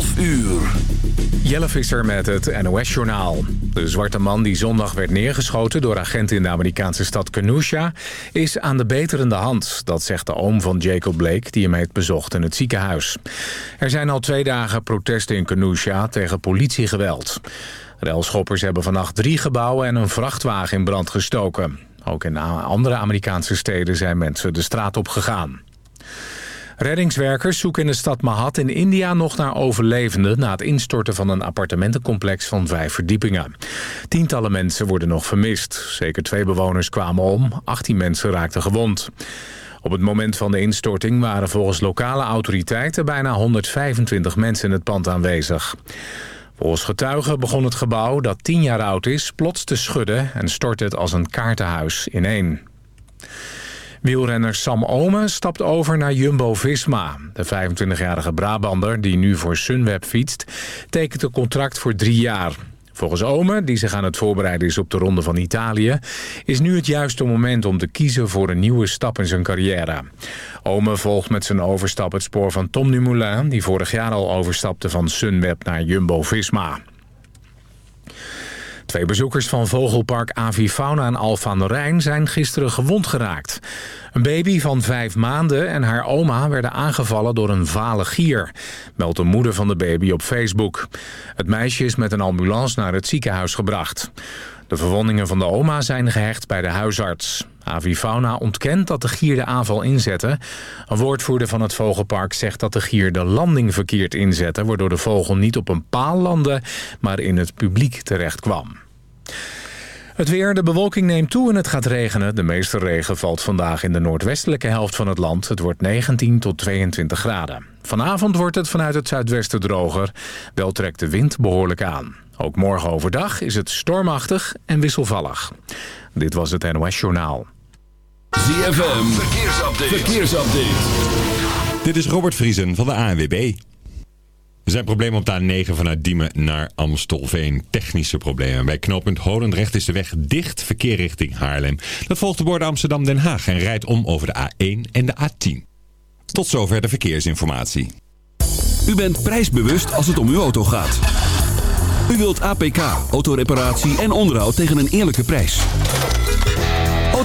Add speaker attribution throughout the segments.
Speaker 1: 12 uur.
Speaker 2: Jelle Visser met het NOS-journaal. De zwarte man die zondag werd neergeschoten door agenten in de Amerikaanse stad Kenosha... is aan de beterende hand, dat zegt de oom van Jacob Blake... die hem heeft bezocht in het ziekenhuis. Er zijn al twee dagen protesten in Kenosha tegen politiegeweld. Relschoppers hebben vannacht drie gebouwen en een vrachtwagen in brand gestoken. Ook in andere Amerikaanse steden zijn mensen de straat op gegaan. Reddingswerkers zoeken in de stad Mahat in India nog naar overlevenden... na het instorten van een appartementencomplex van vijf verdiepingen. Tientallen mensen worden nog vermist. Zeker twee bewoners kwamen om, 18 mensen raakten gewond. Op het moment van de instorting waren volgens lokale autoriteiten... bijna 125 mensen in het pand aanwezig. Volgens getuigen begon het gebouw, dat 10 jaar oud is, plots te schudden... en stortte het als een kaartenhuis ineen. Wielrenner Sam Omen stapt over naar Jumbo-Visma. De 25-jarige Brabander, die nu voor Sunweb fietst... tekent een contract voor drie jaar. Volgens Omen, die zich aan het voorbereiden is op de Ronde van Italië... is nu het juiste moment om te kiezen voor een nieuwe stap in zijn carrière. Omen volgt met zijn overstap het spoor van Tom Dumoulin... die vorig jaar al overstapte van Sunweb naar Jumbo-Visma. Twee bezoekers van vogelpark Avifauna en Alphen aan de Rijn zijn gisteren gewond geraakt. Een baby van vijf maanden en haar oma werden aangevallen door een vale gier, meldt de moeder van de baby op Facebook. Het meisje is met een ambulance naar het ziekenhuis gebracht. De verwondingen van de oma zijn gehecht bij de huisarts. Avifauna ontkent dat de gier de aanval inzette. Een woordvoerder van het vogelpark zegt dat de gier de landing verkeerd inzette... waardoor de vogel niet op een paal landde, maar in het publiek terecht kwam. Het weer, de bewolking neemt toe en het gaat regenen. De meeste regen valt vandaag in de noordwestelijke helft van het land. Het wordt 19 tot 22 graden. Vanavond wordt het vanuit het zuidwesten droger. Wel trekt de wind behoorlijk aan. Ook morgen overdag is het stormachtig en wisselvallig. Dit was het NOS Journaal.
Speaker 1: ZFM, verkeersupdate. verkeersupdate.
Speaker 3: Dit is Robert Vriesen van de ANWB. Er zijn problemen op de A9 vanuit Diemen naar Amstelveen. Technische problemen. Bij knooppunt Holendrecht is de weg dicht. Verkeer richting Haarlem. Dat volgt de borden Amsterdam-Den Haag en rijdt om over de A1 en de A10. Tot zover de verkeersinformatie.
Speaker 1: U bent prijsbewust als het om uw auto gaat. U wilt APK, autoreparatie en onderhoud tegen een eerlijke prijs.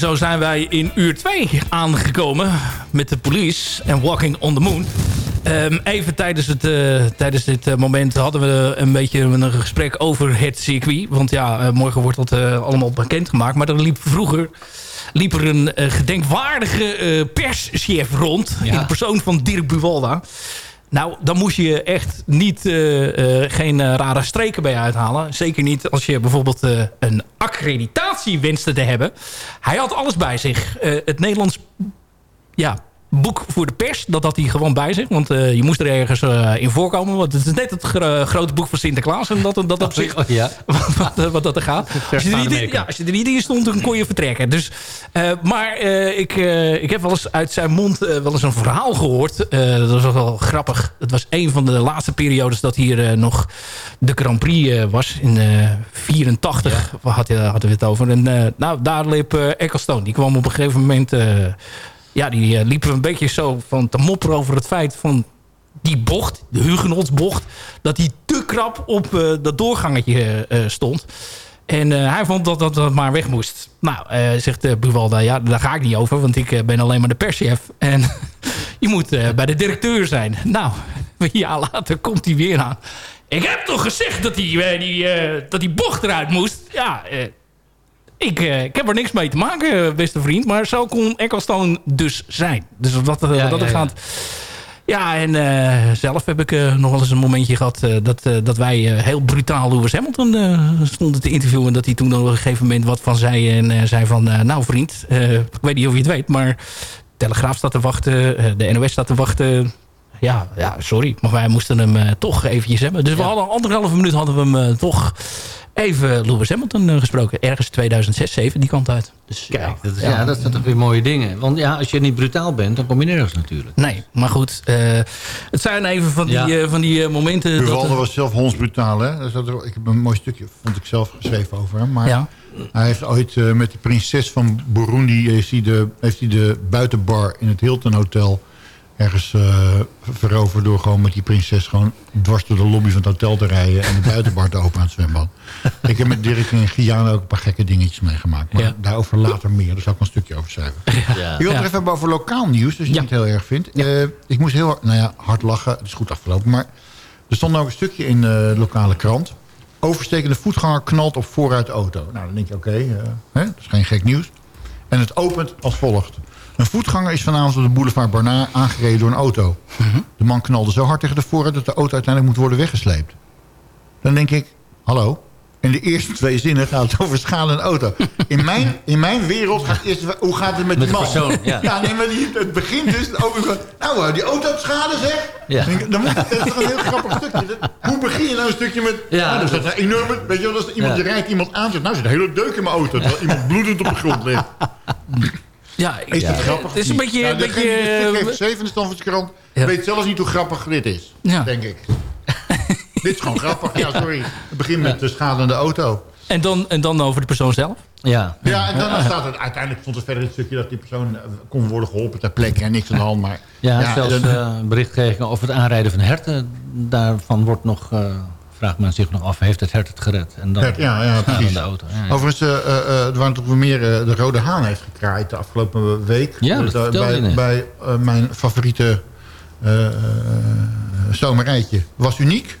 Speaker 4: Zo zijn wij in uur 2 aangekomen met de police en Walking on the Moon. Ehm, even tijdens, het, eh, tijdens dit eh, moment hadden we een beetje een gesprek over het circuit. Want ja, eh, morgen wordt dat allemaal bekendgemaakt. Maar er liep vroeger liep er een gedenkwaardige perschef rond. In de persoon van Dirk Buwalda. Nou, dan moest je echt niet, eh, eh, geen eh, rare streken bij uithalen. Zeker niet als je bijvoorbeeld een accreditatie wenste te hebben. Hij had alles bij zich. Het Nederlands ja, boek voor de pers, dat had hij gewoon bij zich. Want eh, je moest er ergens eh, in voorkomen. Want het is net het gro- grote boek van Sinterklaas. En dat, dat op zich,
Speaker 5: ja.
Speaker 4: wat, wat, wat dat er gaat. Als je er, niet in, ja, als je er niet in stond, dan kon je vertrekken. Dus, eh, maar eh, ik, eh, ik heb wel eens uit zijn mond eh, wel eens een verhaal gehoord. Eh, dat was wel grappig. Het was een van de laatste periodes dat hier eh, nog de Grand Prix eh, was. In 1984 hadden we het over. En eh, nou, daar liep Ecclestone. Die kwam op een gegeven moment... ja, die eh, liepen een beetje zo van te mopperen over het feit van die bocht, de Hugenotsbocht, dat die te krap op eh, dat doorgangetje eh, stond. En hij vond dat, dat dat maar weg moest. Nou, zegt Buwalda, ja, daar ga ik niet over, want ik ben alleen maar de perschef. En je moet bij de directeur zijn. Nou, een jaar later komt hij weer aan. Ik heb toch gezegd dat die, die, dat die bocht eruit moest? Ja, ik, eh, ik heb er niks mee te maken, eh, beste vriend. Maar zo kon Ecclestone dus zijn. Dus wat, eh,
Speaker 5: Ja,
Speaker 4: dat
Speaker 5: ja,
Speaker 4: er
Speaker 5: ja.
Speaker 4: gaat... Ja, en zelf heb ik nog wel eens een momentje gehad... eh, dat, dat wij heel brutaal Lewis Hamilton stonden te interviewen. En dat hij toen op een gegeven moment wat van zei. En zei van, nou vriend, ik weet niet of je het weet... maar Telegraaf staat te wachten, de NOS staat te wachten... Ja, ja, sorry, maar wij moesten hem eh, toch eventjes hebben. Dus we hadden anderhalve minuut hadden we hem eh, toch even Lewis Hamilton eh, gesproken. Ergens 2006, 7 die kant uit. Dus,
Speaker 5: Kijk, dat, is, ja. dat zijn toch weer mooie dingen. Want ja, als je niet brutaal bent, dan kom je nergens natuurlijk.
Speaker 4: Nee, maar goed. eh, het zijn even van die,
Speaker 5: Ja.
Speaker 4: eh, van die momenten... dat,
Speaker 6: Buwalda was zelf hondsbrutaal, hè? Er- ik heb een mooi stukje, vond ik zelf, geschreven over hem. Maar
Speaker 4: Ja.
Speaker 6: hij heeft ooit eh, met de prinses van Burundi... Heeft hij, de, heeft hij de buitenbar in het Hilton Hotel ergens eh, veroverd... door gewoon met die prinses gewoon dwars door de lobby van het hotel te rijden... en de buitenbar te openen aan het zwembad. ik heb met Dirk in Guyana ook een paar gekke dingetjes meegemaakt. Maar
Speaker 4: Ja.
Speaker 6: daarover later meer, daar zal ik een stukje over schrijven.
Speaker 5: Ja.
Speaker 6: Ik wil het even hebben over lokaal nieuws, dus je
Speaker 4: Ja.
Speaker 6: het heel erg vindt. Eh, ik moest heel hard, nou ja, hard lachen. Het is goed afgelopen, maar er stond ook een stukje in de lokale krant. Overstekende voetganger knalt op vooruit auto. Nou, dan denk je, oké, eh, hè, dat is geen gek nieuws. En het opent als volgt. Een voetganger is vanavond op de boulevard Barna aangereden door een auto. De man knalde zo hard tegen de voorruit dat de auto uiteindelijk moet worden weggesleept. Dan denk ik, hallo? In de eerste twee zinnen gaat het over schade en auto. In mijn, in mijn wereld gaat eerst, hoe gaat het met,
Speaker 5: Met
Speaker 6: die
Speaker 5: de
Speaker 6: man?
Speaker 5: persoon, ja.
Speaker 6: nee, maar die, het begint dus over... Nou, die auto schade, zeg.
Speaker 5: Ja.
Speaker 6: Dan moet, dat is toch een heel grappig stukje. Hoe begin je nou een stukje met...
Speaker 5: Ja,
Speaker 6: Ja, dus
Speaker 5: dat-
Speaker 6: is een enorme... Weet je wel, als iemand
Speaker 5: Ja.
Speaker 6: die rijdt iemand aan zegt... Nou, er zit een hele deuk in mijn auto. Terwijl iemand bloedend op de grond ligt.
Speaker 4: Ja, ik-
Speaker 6: Is dat
Speaker 4: ja,
Speaker 6: grappig?
Speaker 4: Het is een beetje... een
Speaker 6: Nou, stuk
Speaker 4: beetje
Speaker 6: heeft geschreven in de Stamfordskrant...
Speaker 4: Ja.
Speaker 6: weet zelfs niet hoe grappig dit is.
Speaker 4: Ja.
Speaker 6: Denk ik. dit is gewoon grappig. Ja, sorry. Het begint met de schade aan de auto.
Speaker 4: en, dan, en dan over de persoon zelf.
Speaker 5: Ja.
Speaker 6: Ja, en dan staat het... Uiteindelijk stond er verder het stukje... dat die persoon eh, kon worden geholpen ter plekke... en niks aan de hand, maar...
Speaker 5: Ja, zelfs
Speaker 6: dan-
Speaker 5: eh, berichtgeving over het aanrijden van herten. Daarvan wordt nog, eh, vraagt men zich nog af, heeft het hert het gered? En dan
Speaker 6: Ja, ja, ja, precies.
Speaker 5: de auto. Ja, ja.
Speaker 6: Overigens, eh, er waren toch weer meer... de Rode Haan heeft gekraaid de afgelopen week.
Speaker 5: Ja, dat
Speaker 6: Dus, eh,
Speaker 5: je
Speaker 6: bij, bij eh, mijn favoriete eh, zomerijtje. Was uniek.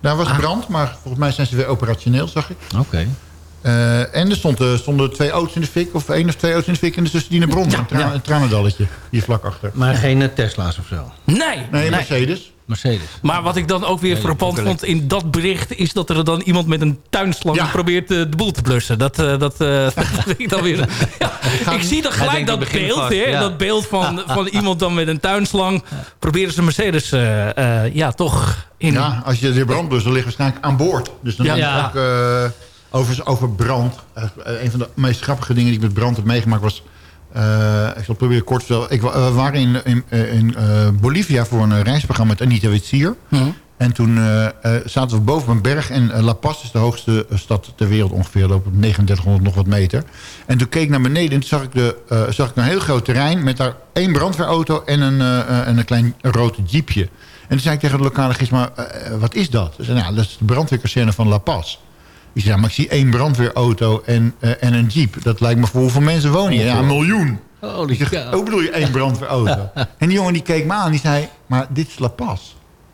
Speaker 6: Daar was brand, maar volgens mij zijn ze weer operationeel, zag ik.
Speaker 5: Oké.
Speaker 6: Eh, en er stonden, stonden twee auto's in de fik, of één of twee auto's in de fik... en tussen die een bron, een, tra
Speaker 5: ja.
Speaker 6: een tranendalletje, hier vlak achter.
Speaker 5: Maar geen eh, Tesla's of zo?
Speaker 4: Nee,
Speaker 6: Nee,
Speaker 4: nee.
Speaker 6: Mercedes.
Speaker 5: Mercedes?
Speaker 4: Maar wat ik dan ook weer
Speaker 5: Nee,
Speaker 4: frappant vond in dat bericht... is dat er dan iemand met een tuinslang
Speaker 6: Ja.
Speaker 4: probeert eh, de boel te blussen. Dat, eh, dat, eh, dat vind ik dan weer... Ja, ik zie dan gelijk dat beeld, hè,
Speaker 5: ja.
Speaker 4: dat beeld van, van iemand dan met een tuinslang... proberen ze Mercedes eh, eh, ja, toch in...
Speaker 6: Ja, als je de brandblusser ligt waarschijnlijk aan boord. Dus dan
Speaker 4: Ja.
Speaker 6: is het
Speaker 5: Ja.
Speaker 6: ook over, brand. Eh, een van de meest grappige dingen die ik met brand heb meegemaakt was... eh, ik zal het proberen kort te vertellen. Ik, eh, we waren in, in, in Bolivia voor een reisprogramma met Anita Witsier. En toen zaten we boven een berg. En La Paz is de hoogste stad ter wereld ongeveer. Op 3900 nog wat meter. En toen keek ik naar beneden. En toen zag ik, de, zag ik een heel groot terrein. Met daar één brandweerauto en een, en een klein rood jeepje. En toen zei ik tegen de lokale gids, maar wat is dat? Ze zei, nou, dat is de brandweerkazerne van La Paz. Ik zei, maar ik zie één brandweerauto en, eh, en een jeep. Dat lijkt me voor hoeveel mensen wonen hier? Ja, een miljoen.
Speaker 5: Holy cow.
Speaker 6: hoe bedoel je één brandweerauto? en die jongen die keek me aan en die zei... maar dit is La Paz.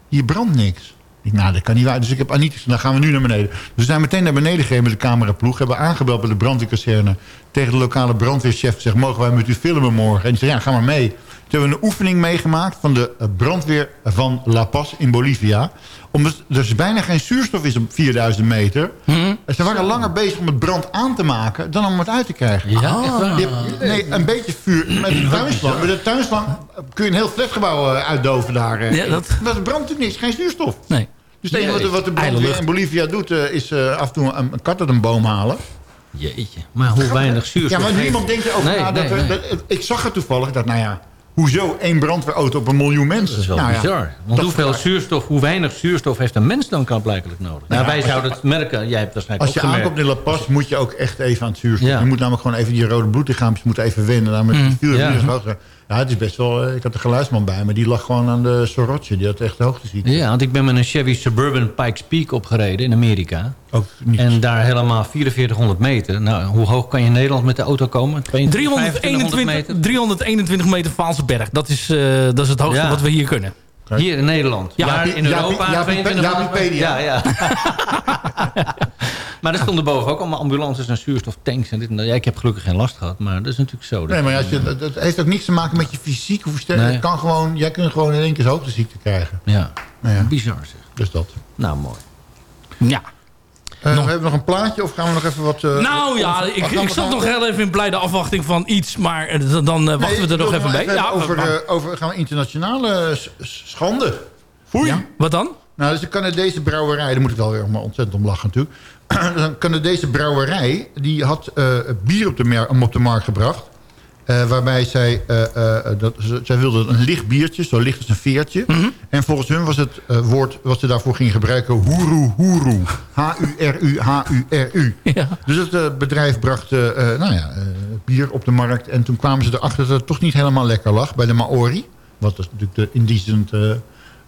Speaker 6: Hier brandt niks. Ik, nou, dat kan niet waar. Dus ik heb Anita gezegd, dan gaan we nu naar beneden. Dus we zijn meteen naar beneden gegaan met de cameraploeg. Hebben aangebeld bij de brandweerkazerne. Tegen de lokale brandweerchef gezegd... mogen wij met u filmen morgen? En die zei, ja, ga maar mee. Toen hebben we een oefening meegemaakt... van de brandweer van La Paz in Bolivia. Omdat er dus bijna geen zuurstof is op 4000 meter. En Ze waren langer bezig om het brand aan te maken... dan om het uit te krijgen.
Speaker 5: Ja?
Speaker 6: Je hebt- nee, een beetje vuur met een tuinslang. Met een tuinslang kun je een heel flatgebouw eh, uitdoven daar. eh.
Speaker 4: Ja, dat-
Speaker 6: Maar het brandt natuurlijk niks, geen zuurstof.
Speaker 4: Nee.
Speaker 6: Dus het enige wat, de- wat de brandweer
Speaker 4: lucht.
Speaker 6: in Bolivia doet... eh, is eh, af en toe een, een kat uit een boom halen.
Speaker 5: Jeetje. Maar hoe weinig zuurstof
Speaker 6: Ja, maar niemand denkt erover
Speaker 5: Nee,
Speaker 6: na. Dat
Speaker 5: nee,
Speaker 6: er-
Speaker 5: nee.
Speaker 6: dat- ik zag het toevallig. Dacht, nou ja, hoezo één brandweerauto op een miljoen mensen?
Speaker 5: Dat is wel
Speaker 6: nou ja,
Speaker 5: bizar. Want hoeveel zuurstof, hoe weinig zuurstof heeft een mens dan kan blijkelijk nodig? Nou,
Speaker 6: ja,
Speaker 5: wij zouden het merken. Jij hebt waarschijnlijk
Speaker 6: Als je aankomt in La Paz, moet je ook echt even aan het zuurstof. Je moet namelijk gewoon even die rode bloedlichaampjes moeten even winnen. Dan met die vuur
Speaker 5: Ja.
Speaker 6: ja. ja, het is best wel... eh, Ik had de geluidsman bij me, die lag gewoon aan de Sorotje. Die had echt hoogteziekte.
Speaker 5: Ja, want ik ben met een Chevy Suburban Pikes Peak opgereden in Amerika.
Speaker 6: Ook niet
Speaker 5: En daar helemaal 4400 meter. Nou, hoe hoog kan je in Nederland met de auto komen? 2500
Speaker 4: 321,
Speaker 5: meter?
Speaker 4: 321 meter Vaalsenberg. Dat is, eh, dat is het hoogste
Speaker 5: Ja.
Speaker 4: wat we hier kunnen.
Speaker 5: Hier in Nederland.
Speaker 4: Ja,
Speaker 5: Ja,
Speaker 6: Jaapie-
Speaker 5: in Europa.
Speaker 6: Jaapie- Jaapie-
Speaker 5: 2200
Speaker 6: Jaapiepedia.
Speaker 5: Ja, ja. maar er stonden boven ook allemaal ambulances en zuurstoftanks. En dit en dat. Ja, ik heb gelukkig geen last gehad, maar dat is natuurlijk zo.
Speaker 6: Nee, maar als je, het het heeft ook niks te maken met je fysiek of sterk.
Speaker 5: Nee.
Speaker 6: Het kan gewoon, jij kunt gewoon in één keer hoogteziekte krijgen.
Speaker 5: Ja,
Speaker 6: Nou ja,
Speaker 5: bizar zeg.
Speaker 6: dus dat.
Speaker 5: Nou, mooi.
Speaker 4: Ja.
Speaker 6: Eh, We hebben nog een plaatje of gaan we nog even wat... eh,
Speaker 4: Nou ja, ik, ik zat nog heel even in blijde afwachting van iets. Maar eh, dan dan, wachten we er nog even mee. Ja,
Speaker 6: over,
Speaker 4: maar-
Speaker 6: over gaan we internationale schande. Foei.
Speaker 4: ja, wat dan?
Speaker 6: Nou, dus een Canadese brouwerij, daar moet ik wel weer maar ontzettend om lachen natuurlijk. een Canadese brouwerij, die had eh, bier op de, op de markt gebracht. Eh, waarbij zij, eh, dat, ze, zij wilden een licht biertje, zo licht als een veertje.
Speaker 4: Mhm.
Speaker 6: En volgens hun was het woord wat ze daarvoor gingen gebruiken... hoeroe, hoeroe. H-U-R-U, H-U-R-U.
Speaker 4: Ja.
Speaker 6: Dus het bedrijf bracht nou ja, bier op de markt. En toen kwamen ze erachter dat het toch niet helemaal lekker lag bij de Maori. Wat dus natuurlijk de indigent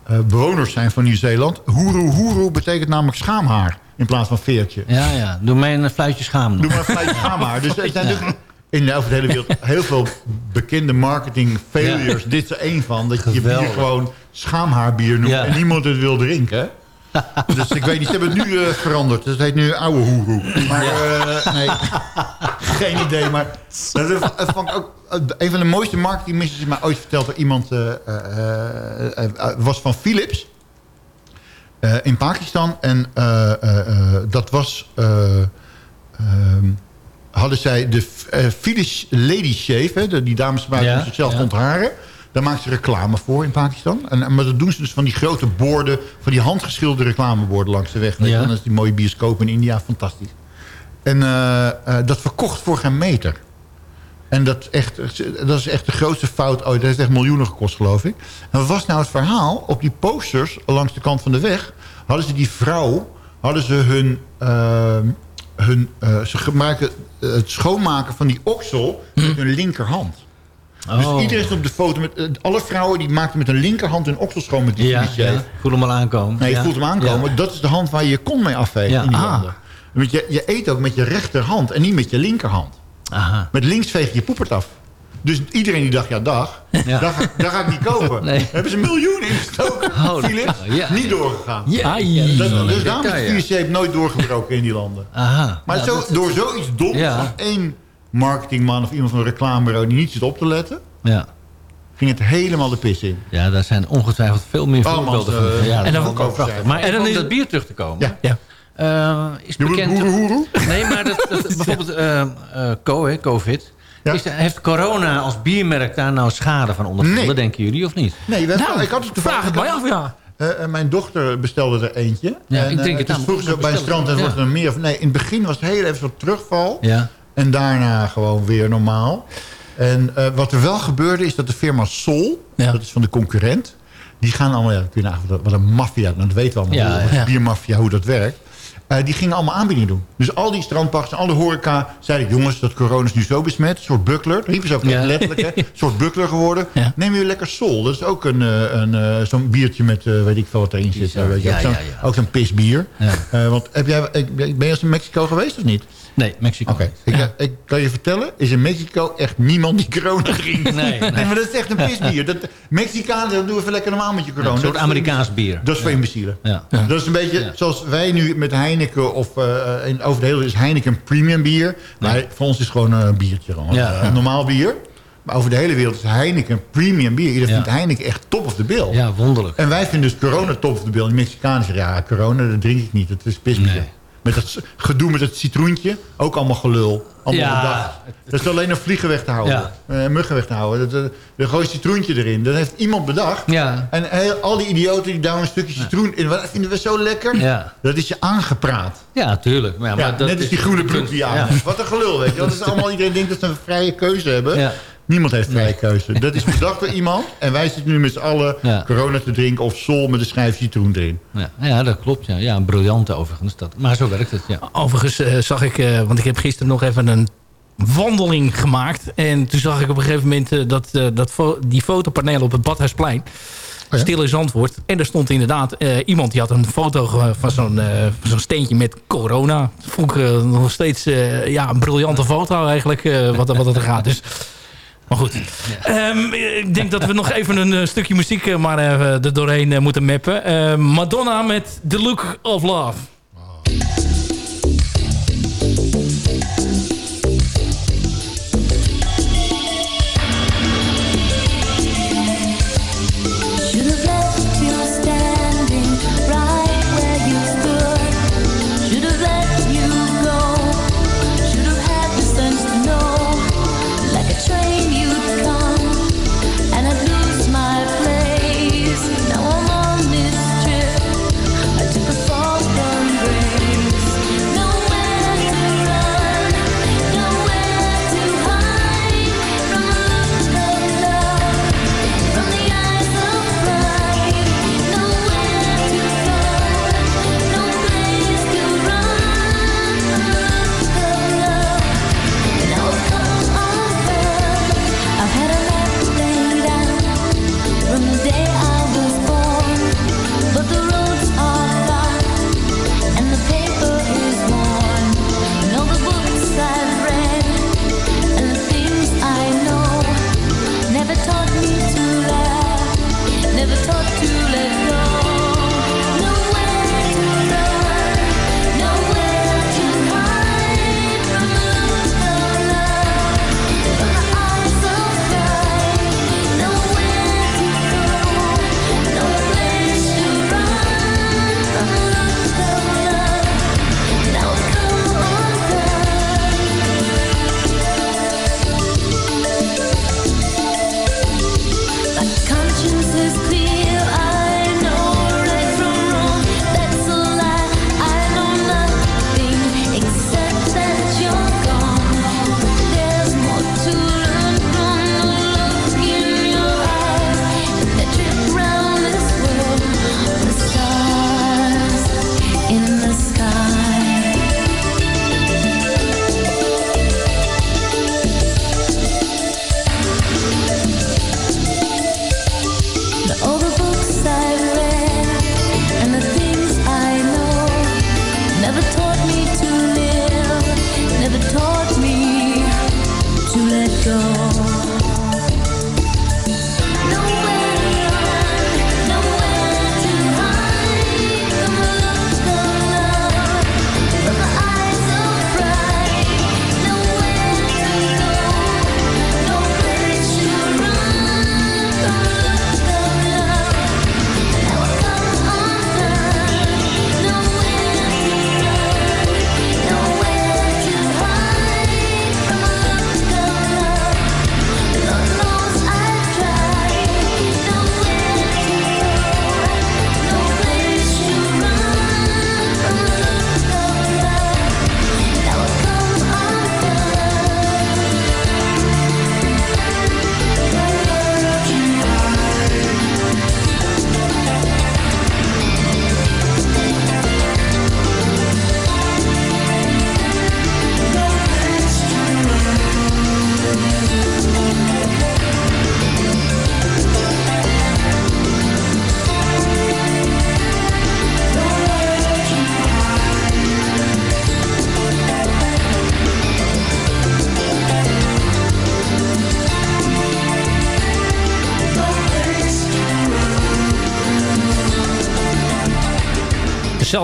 Speaker 6: eh, bewoners zijn van Nieuw-Zeeland. Hoeroe, hoeroe betekent namelijk schaamhaar in plaats van veertje.
Speaker 5: Ja, ja. Doe mij een fluitje schaam.
Speaker 6: Doe maar een fluitje schaamhaar. Dus er zijn natuurlijk in over de hele wereld heel veel bekende marketing failures. Dit is er één van. Dat je bier gewoon schaamhaarbier noemt
Speaker 5: Ja.
Speaker 6: en niemand het wil drinken. dus ik weet niet, ze hebben het nu eh, veranderd. Dus het heet nu oude hoeroe. Maar eh, nee, geen idee. Maar dat is- dat vond ik ook eh, een van de mooiste marketingmissies die mij ooit verteld door iemand eh, was van Philips in Pakistan. En dat was... ehm, hadden zij de Philips Lady Shave, hè, de, die dames maken
Speaker 5: Ja,
Speaker 6: zichzelf
Speaker 5: ja.
Speaker 6: te ontharen. Daar maken ze reclame voor in Pakistan. En, maar dat doen ze dus van die grote borden, van die handgeschilderde reclameborden langs de weg.
Speaker 5: Ja.
Speaker 6: Dat is die mooie bioscoop in India, fantastisch. En eh, eh, dat verkocht voor geen meter. En dat, echt, dat is echt de grootste fout ooit. Dat heeft echt miljoenen gekost, geloof ik. En wat was nou het verhaal? Op die posters langs de kant van de weg... hadden ze die vrouw... hadden ze hun... eh, hun eh, ze gemaakten het schoonmaken van die oksel... met hun linkerhand. Dus
Speaker 5: Oh.
Speaker 6: iedereen stond op de foto... met eh, alle vrouwen die maakten met hun linkerhand hun oksel schoon... met die
Speaker 5: Ja,
Speaker 6: Philips
Speaker 5: ja, voel hem al aankomen.
Speaker 6: Nee, je
Speaker 5: Ja.
Speaker 6: voelt hem aankomen.
Speaker 5: Ja.
Speaker 6: Dat is de hand waar je je kont mee afveegt
Speaker 5: Ja.
Speaker 6: in die
Speaker 5: Ah.
Speaker 6: landen. Want je, je eet ook met je rechterhand en niet met je linkerhand.
Speaker 5: Aha.
Speaker 6: Met links veeg je je poepert af. Dus iedereen die dacht, ja dag,
Speaker 5: Ja.
Speaker 6: daar, ga, daar ga ik niet kopen.
Speaker 5: Nee.
Speaker 6: Daar hebben ze miljoenen in gestoken.
Speaker 5: Oh,
Speaker 6: Philips,
Speaker 5: ja.
Speaker 6: niet doorgegaan.
Speaker 5: Ja, dat is
Speaker 6: dus daarom is de. Philips nooit doorgebroken in die landen.
Speaker 5: Aha.
Speaker 6: Maar
Speaker 5: Ja,
Speaker 6: zo, door zoiets doms
Speaker 5: Ja.
Speaker 6: van één marketingman of iemand van een reclamebureau die niet zit op te letten,
Speaker 5: Ja.
Speaker 6: ging het helemaal de pis in.
Speaker 5: ja, daar zijn ongetwijfeld veel meer voorbeelden van.
Speaker 6: eh,
Speaker 5: Ja, dat
Speaker 4: en dan-
Speaker 5: wel prachtig. Maar
Speaker 4: En
Speaker 5: en
Speaker 4: dan
Speaker 5: om
Speaker 4: is
Speaker 5: dat
Speaker 4: het-
Speaker 5: bier terug te komen.
Speaker 6: Ja.
Speaker 4: Ja.
Speaker 5: eh, is bekend...
Speaker 6: hoeroe, hoeroe?
Speaker 5: Nee, maar dat, dat, bijvoorbeeld eh, Co, hè, COVID.
Speaker 6: Ja.
Speaker 5: Is, heeft corona als biermerk daar nou schade van ondervonden,
Speaker 6: Nee.
Speaker 5: denken jullie, of niet?
Speaker 6: Nee, we
Speaker 4: Nou,
Speaker 6: ik had het
Speaker 4: vraag het mij af, ja.
Speaker 6: Eh, eh, mijn dochter bestelde er eentje.
Speaker 5: Ja,
Speaker 6: en,
Speaker 5: ik denk
Speaker 6: eh,
Speaker 5: het
Speaker 6: dus
Speaker 5: aan.
Speaker 6: vroeg ze bij het strand en
Speaker 5: Ja.
Speaker 6: wordt er meer. of- Nee, in het begin was het heel even zo'n terugval.
Speaker 5: Ja.
Speaker 6: En daarna gewoon weer normaal. En eh, wat er wel gebeurde is dat de firma Sol,
Speaker 4: Ja.
Speaker 6: dat is van de concurrent... die gaan allemaal, ja, kun je nagaan wat- een maffia, dat weten we allemaal,
Speaker 5: Ja,
Speaker 6: hoe-
Speaker 4: ja.
Speaker 6: dat werkt. Eh, die gingen allemaal aanbiedingen doen. Dus al die strandpachters, alle horeca, zeiden... jongens, dat corona is nu zo besmet, een soort buckler. Riepen ze ook
Speaker 5: Ja.
Speaker 6: echt letterlijk. Een soort buckler geworden.
Speaker 4: Ja.
Speaker 6: Neem je lekker Sol. Dat is ook een, eh, een, zo'n biertje met, weet ik veel wat erin zit. weet je,
Speaker 5: Ja,
Speaker 6: ook zo'n
Speaker 5: ja, ja.
Speaker 6: ook zo'n pisbier. Want heb jij, ben je eens in Mexico geweest of niet?
Speaker 5: Nee, Mexico.
Speaker 6: Oké, ik, ik kan je vertellen, is in Mexico echt niemand die corona drinkt.
Speaker 5: Nee, nee.
Speaker 6: maar dat is echt een pisbier. Dat, Mexicanen, dat doen even lekker normaal met je corona.
Speaker 5: een soort
Speaker 6: Dat is voor-
Speaker 5: Amerikaans bier.
Speaker 6: Dat is voor imbecielen.
Speaker 5: Ja.
Speaker 6: Dat is een beetje
Speaker 5: Ja.
Speaker 6: zoals wij nu met Heineken of eh, in, over de hele is Heineken premium bier. Maar voor ons is het gewoon een biertje. Gewoon,
Speaker 5: Ja.
Speaker 6: eh, een normaal bier. Maar over de hele wereld is Heineken premium bier. Iedereen
Speaker 5: Ja.
Speaker 6: vindt Heineken echt top of the bill.
Speaker 5: Ja, wonderlijk.
Speaker 6: En wij vinden dus corona top of the bill. En de Mexicanen zeggen, ja, corona, dat drink ik niet. Dat is pisbier. Met dat gedoe met het citroentje, ook allemaal gelul. Allemaal
Speaker 5: Ja.
Speaker 6: Dat is alleen om vliegen weg te houden.
Speaker 5: Ja.
Speaker 6: eh, muggen weg te houden. Dat, dat, er gooi je citroentje erin. Dat heeft iemand bedacht.
Speaker 5: Ja.
Speaker 6: En heel, al die idioten die daar een stukje citroen in... Dat vinden we zo lekker.
Speaker 5: Ja.
Speaker 6: Dat is je aangepraat.
Speaker 5: Ja, tuurlijk. Maar, ja, maar dat
Speaker 6: net als die groene broek die aan. Wat een gelul, weet je. Dat is allemaal, iedereen denkt dat ze een vrije keuze hebben. Niemand heeft vrije keuze. Dat is bedacht door iemand. En wij zitten nu met z'n allen
Speaker 5: Ja.
Speaker 6: corona te drinken... of sol met een schijf citroen erin.
Speaker 5: Ja, ja, dat klopt. Ja, ja briljant overigens. Dat. Maar zo werkt het, ja.
Speaker 4: Overigens eh, zag ik, eh, want ik heb gisteren nog even een wandeling gemaakt. En toen zag ik op een gegeven moment eh, dat, eh, dat fo- die fotopanelen op het Badhuisplein...
Speaker 6: ja?
Speaker 4: Stil is antwoord. En er stond inderdaad eh, iemand die had een foto van zo'n eh, zo'n steentje met corona. Dat vond ik eh, nog steeds eh, ja, een briljante foto eigenlijk, eh, wat, wat het er gaat. Dus, maar goed. Ehm, ik denk dat we nog even een eh, stukje muziek eh, maar eh, er doorheen moeten mappen. Madonna met The Look of Love.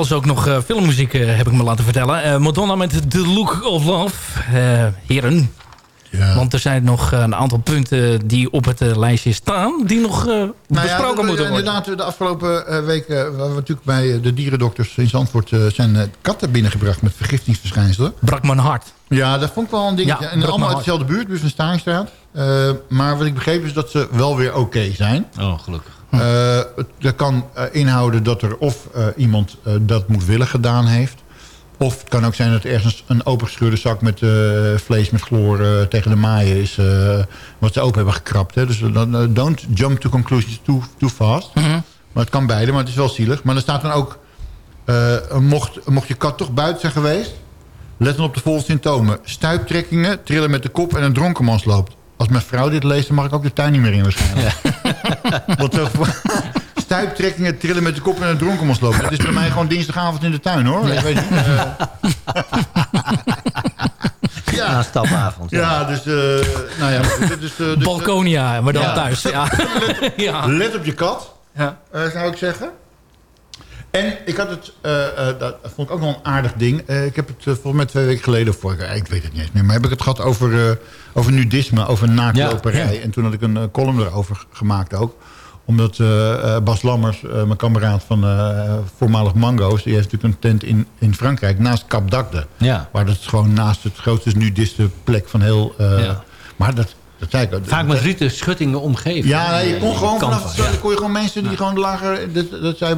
Speaker 4: Zelfs ook nog eh, filmmuziek, eh, heb ik me laten vertellen. Eh, Madonna met The Look of Love. Eh, heren.
Speaker 6: Ja.
Speaker 4: Want er zijn nog een aantal punten die op het lijstje staan... die nog eh,
Speaker 6: Nou
Speaker 4: besproken
Speaker 6: de- de-
Speaker 4: moeten worden.
Speaker 6: Inderdaad, de afgelopen eh, weken waren we natuurlijk bij de dierendokters in Zandvoort... eh, zijn katten binnengebracht met vergiftigingsverschijnselen.
Speaker 4: Brak mijn hart.
Speaker 6: Ja, dat vond ik wel een dingetje.
Speaker 4: Ja,
Speaker 6: en allemaal uit dezelfde buurt, van Staringstraat. Eh, maar wat ik begreep is dat ze wel weer oké zijn.
Speaker 5: Oh, gelukkig.
Speaker 6: Het- dat kan eh, inhouden dat er of eh, iemand dat moedwillig gedaan heeft... of het kan ook zijn dat er ergens een opengescheurde zak met vlees met chloor tegen de maaien is... wat ze open hebben gekrapt. Hè. Dus dan, don't jump to conclusions too, too fast. Maar het kan beide, maar het is wel zielig. Maar er staat dan ook... mocht, mocht je kat toch buiten zijn geweest... let dan op de volgende symptomen. Stuiptrekkingen, trillen met de kop en een dronkenmans loopt. Als mijn vrouw dit leest, dan mag ik ook de tuin niet meer in waarschijnlijk. Want, eh, stuiptrekkingen, trillen met de kop en een dronkenmans lopen. Het is bij mij gewoon dinsdagavond in de tuin, hoor. Ik weet niet. eh.
Speaker 5: Na een stapavond.
Speaker 6: ja, dus... eh, nou ja, dus, dus, dus,
Speaker 4: Balkonia, maar dan
Speaker 6: Ja.
Speaker 4: thuis. Ja. ja.
Speaker 6: Let op je kat,
Speaker 4: Ja.
Speaker 6: eh, zou ik zeggen. En ik had het, eh, eh, dat vond ik ook nog een aardig ding. Eh, ik heb het volgens mij twee weken geleden, of vorige, ik weet het niet eens meer. Maar heb ik het gehad over, over nudisme, over naaktloperij. En toen had ik een column erover gemaakt ook. Omdat Bas Lammers, mijn kameraad van voormalig Mango's... die heeft natuurlijk een tent in, in Frankrijk naast Cap d'Agde.
Speaker 5: Ja.
Speaker 6: Waar dat is gewoon naast het grootste nudiste plek van heel...
Speaker 5: Ja.
Speaker 6: Maar dat, dat zei ik.
Speaker 5: Vaak met rieten schuttingen omgeven.
Speaker 6: Ja, nee, je kon gewoon vanaf kon je gewoon mensen die gewoon lager... Dat, dat zei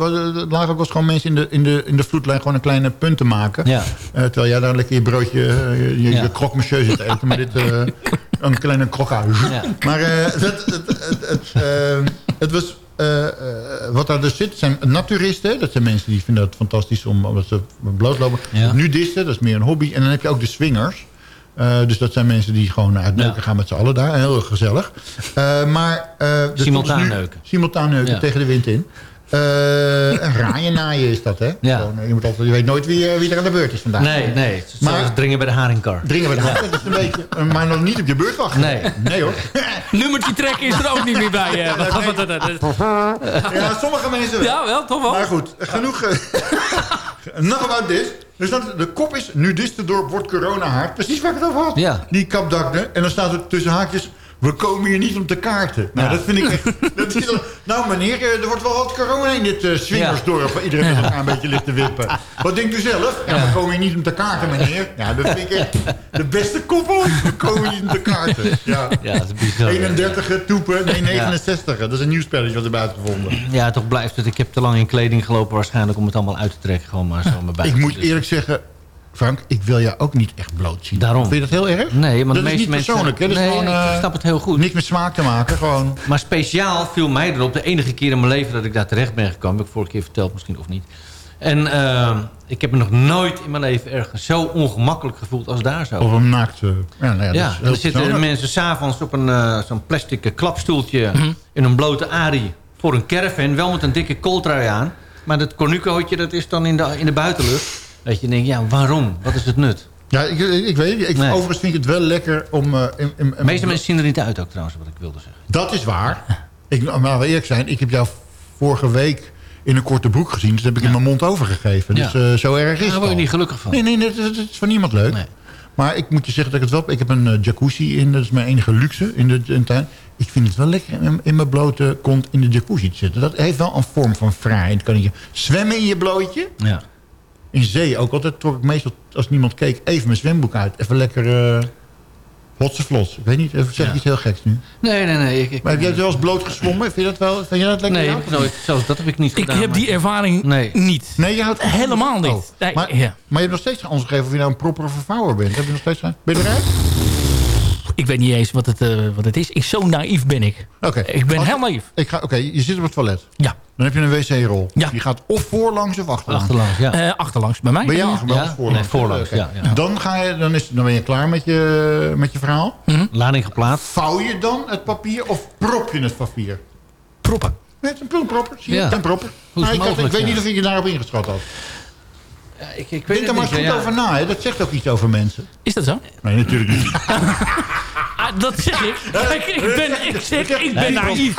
Speaker 6: lager was gewoon mensen in de, in, de, in de vloedlijn gewoon een kleine punten maken.
Speaker 5: Ja.
Speaker 6: Eh, terwijl jij daar lekker je broodje, eh, je, je, je monsieur zit te eten. Maar dit, eh, een kleine krokhuis. Maar het, het, was... wat daar dus zit, zijn naturisten. Dat zijn mensen die vinden het fantastisch om, omdat ze blootlopen.
Speaker 5: Ja.
Speaker 6: Nudisten, dat is meer een hobby. En dan heb je ook de swingers. Eh, dus dat zijn mensen die gewoon uit neuken
Speaker 5: Ja.
Speaker 6: gaan met z'n allen daar. Heel gezellig. Eh, maar, eh, dus
Speaker 5: Simultaan neuken.
Speaker 6: Simultaan neuken
Speaker 5: Ja.
Speaker 6: tegen de wind in. Een raaien naaien is dat, hè?
Speaker 5: Ja.
Speaker 6: Gewoon, je, moet altijd, je weet nooit wie, wie er aan de beurt is vandaag.
Speaker 5: Nee, nee.
Speaker 6: Maar-
Speaker 5: dringen bij de haringkar.
Speaker 6: Dringen we de hand. Dat is een beetje, maar nog niet op je beurt wachten.
Speaker 5: Nee.
Speaker 6: Nee hoor.
Speaker 4: Nummertje trekken is er ook niet meer bij.
Speaker 6: Ja, sommige mensen wel.
Speaker 4: ja, wel, toch wel?
Speaker 6: Maar goed, genoeg. Nog about this. Dus dat, de kop is nudistendorp wordt corona hard. Precies waar ik het over had.
Speaker 5: Ja.
Speaker 6: Die kapdakne. En dan staat er tussen haakjes... We komen hier niet om te kaarten. Nou,
Speaker 5: Ja.
Speaker 6: dat vind ik echt... Dat is, nou meneer, eh, er wordt wel wat corona in dit swingersdorp... waar iedereen met elkaar een beetje ligt te wippen. Wat denkt u zelf? Ja, we komen hier niet om te kaarten, meneer. Ja, dat vind ik echt de beste kop ooit. We komen niet om te kaarten. Ja.
Speaker 5: Ja, dat is bizar.
Speaker 6: 31 toepen, nee 69. Dat is een nieuw spelletje wat we hebben uitgevonden.
Speaker 5: Ja, toch blijft het. Ik heb te lang in kleding gelopen waarschijnlijk om het allemaal uit te trekken. Gewoon maar zo.
Speaker 6: Ik moet eerlijk zeggen, Frank, ik wil jou ook niet echt bloot zien.
Speaker 5: Daarom.
Speaker 6: Vind je dat heel erg?
Speaker 5: Nee, maar
Speaker 6: dat
Speaker 5: de
Speaker 6: is
Speaker 5: meeste
Speaker 6: niet
Speaker 5: mensen...
Speaker 6: persoonlijk, hè? Dat is
Speaker 5: nee,
Speaker 6: gewoon eh,
Speaker 5: ik snap het heel goed.
Speaker 6: niks met smaak te maken. Gewoon.
Speaker 5: Maar speciaal viel mij erop, de enige keer in mijn leven dat ik daar terecht ben gekomen... heb ik vorige keer verteld misschien of niet. En eh, ik heb me nog nooit in mijn leven ergens zo ongemakkelijk gevoeld als daar zo.
Speaker 6: Of een naakt... eh, ja, nou ja,
Speaker 5: Ja,
Speaker 6: is
Speaker 5: er zitten mensen s'avonds op een zo'n plastic klapstoeltje... In een blote arie voor een caravan. Wel met een dikke kooltrui aan. Maar dat cornucootje, dat is dan in de, in de buitenlucht. Dat je denkt, ja, waarom? Wat is het nut?
Speaker 6: Ja, ik, ik weet het. Ik,
Speaker 5: Nee.
Speaker 6: Overigens vind ik het wel lekker om... eh, in, in,
Speaker 5: De meeste mensen zien er niet uit ook trouwens, wat ik wilde zeggen.
Speaker 6: Dat is waar. Ik, maar wel eerlijk zijn, ik heb jou vorige week in een korte broek gezien. Dus heb ik in mijn mond overgegeven. Dus
Speaker 5: Ja.
Speaker 6: eh, zo erg is
Speaker 5: Daar word je niet gelukkig van.
Speaker 6: Nee, nee, dat, dat is voor niemand leuk.
Speaker 5: Nee.
Speaker 6: Maar ik moet je zeggen dat ik het wel... Ik heb een eh, jacuzzi in, dat is mijn enige luxe in de, in de tuin. Ik vind het wel lekker in, in mijn blote kont in de jacuzzi te zitten. Dat heeft wel een vorm van vrijheid. Kan je zwemmen in je blootje.
Speaker 5: Ja.
Speaker 6: In zee ook altijd trok ik meestal, als niemand keek, even mijn zwemboek uit. Even lekker uh, hotse. Ik weet niet, even zeg ik
Speaker 5: Ja.
Speaker 6: iets heel geks nu.
Speaker 5: Nee, nee, nee. Ik, ik,
Speaker 6: Maar heb jij wel eens bloot gezwommen? Vind je dat wel? Vind je dat lekker?
Speaker 5: nee, nooit, zelfs dat heb ik niet
Speaker 4: Ik
Speaker 5: gedaan.
Speaker 4: heb die ervaring
Speaker 5: Nee.
Speaker 4: niet.
Speaker 6: Nee, je houdt
Speaker 4: Helemaal niet.
Speaker 6: Oh.
Speaker 4: Nee,
Speaker 6: maar,
Speaker 4: ja.
Speaker 6: maar je hebt nog steeds geen antwoord gegeven of je nou een propere vervouwer bent. Heb je nog steeds... Ben je eruit?
Speaker 4: Ik weet niet eens wat het, eh, wat het is. Ik, zo naïef ben ik.
Speaker 6: Oké.
Speaker 4: Ik ben
Speaker 6: Als-
Speaker 4: heel naïef.
Speaker 6: Ik ga, Oké, je zit op het toilet.
Speaker 4: Ja.
Speaker 6: Dan heb je een wc-rol.
Speaker 4: Ja.
Speaker 6: Die gaat of voorlangs of achterlangs.
Speaker 5: Achterlangs, ja.
Speaker 4: Eh, achterlangs bij mij.
Speaker 6: Achterlangs
Speaker 5: Ja?
Speaker 6: of voorlangs?
Speaker 5: Nee, voorlangs, ja, ja.
Speaker 6: Dan, ga je, dan, is, dan ben je klaar met je, met je verhaal.
Speaker 5: Lading geplaatst.
Speaker 6: Vouw je dan het papier of prop je het papier?
Speaker 4: proppen.
Speaker 6: Met een pulpropper. Zie je?
Speaker 5: Ja.
Speaker 6: Een propper.
Speaker 5: Hoe is
Speaker 6: Nou,
Speaker 5: het
Speaker 6: ik, had- ik
Speaker 5: mogelijk,
Speaker 6: weet niet of ik je daarop ingeschat had.
Speaker 5: Ja, ik, ik weet
Speaker 6: Denk daar maar
Speaker 5: niet.
Speaker 6: eens goed
Speaker 5: ja.
Speaker 6: over na. Hè? Dat zegt ook iets over mensen.
Speaker 4: Is dat zo?
Speaker 6: Nee, natuurlijk niet.
Speaker 4: Ah, dat zeg ik. Kijk, ik ben, ik zeg, ik ben naïef.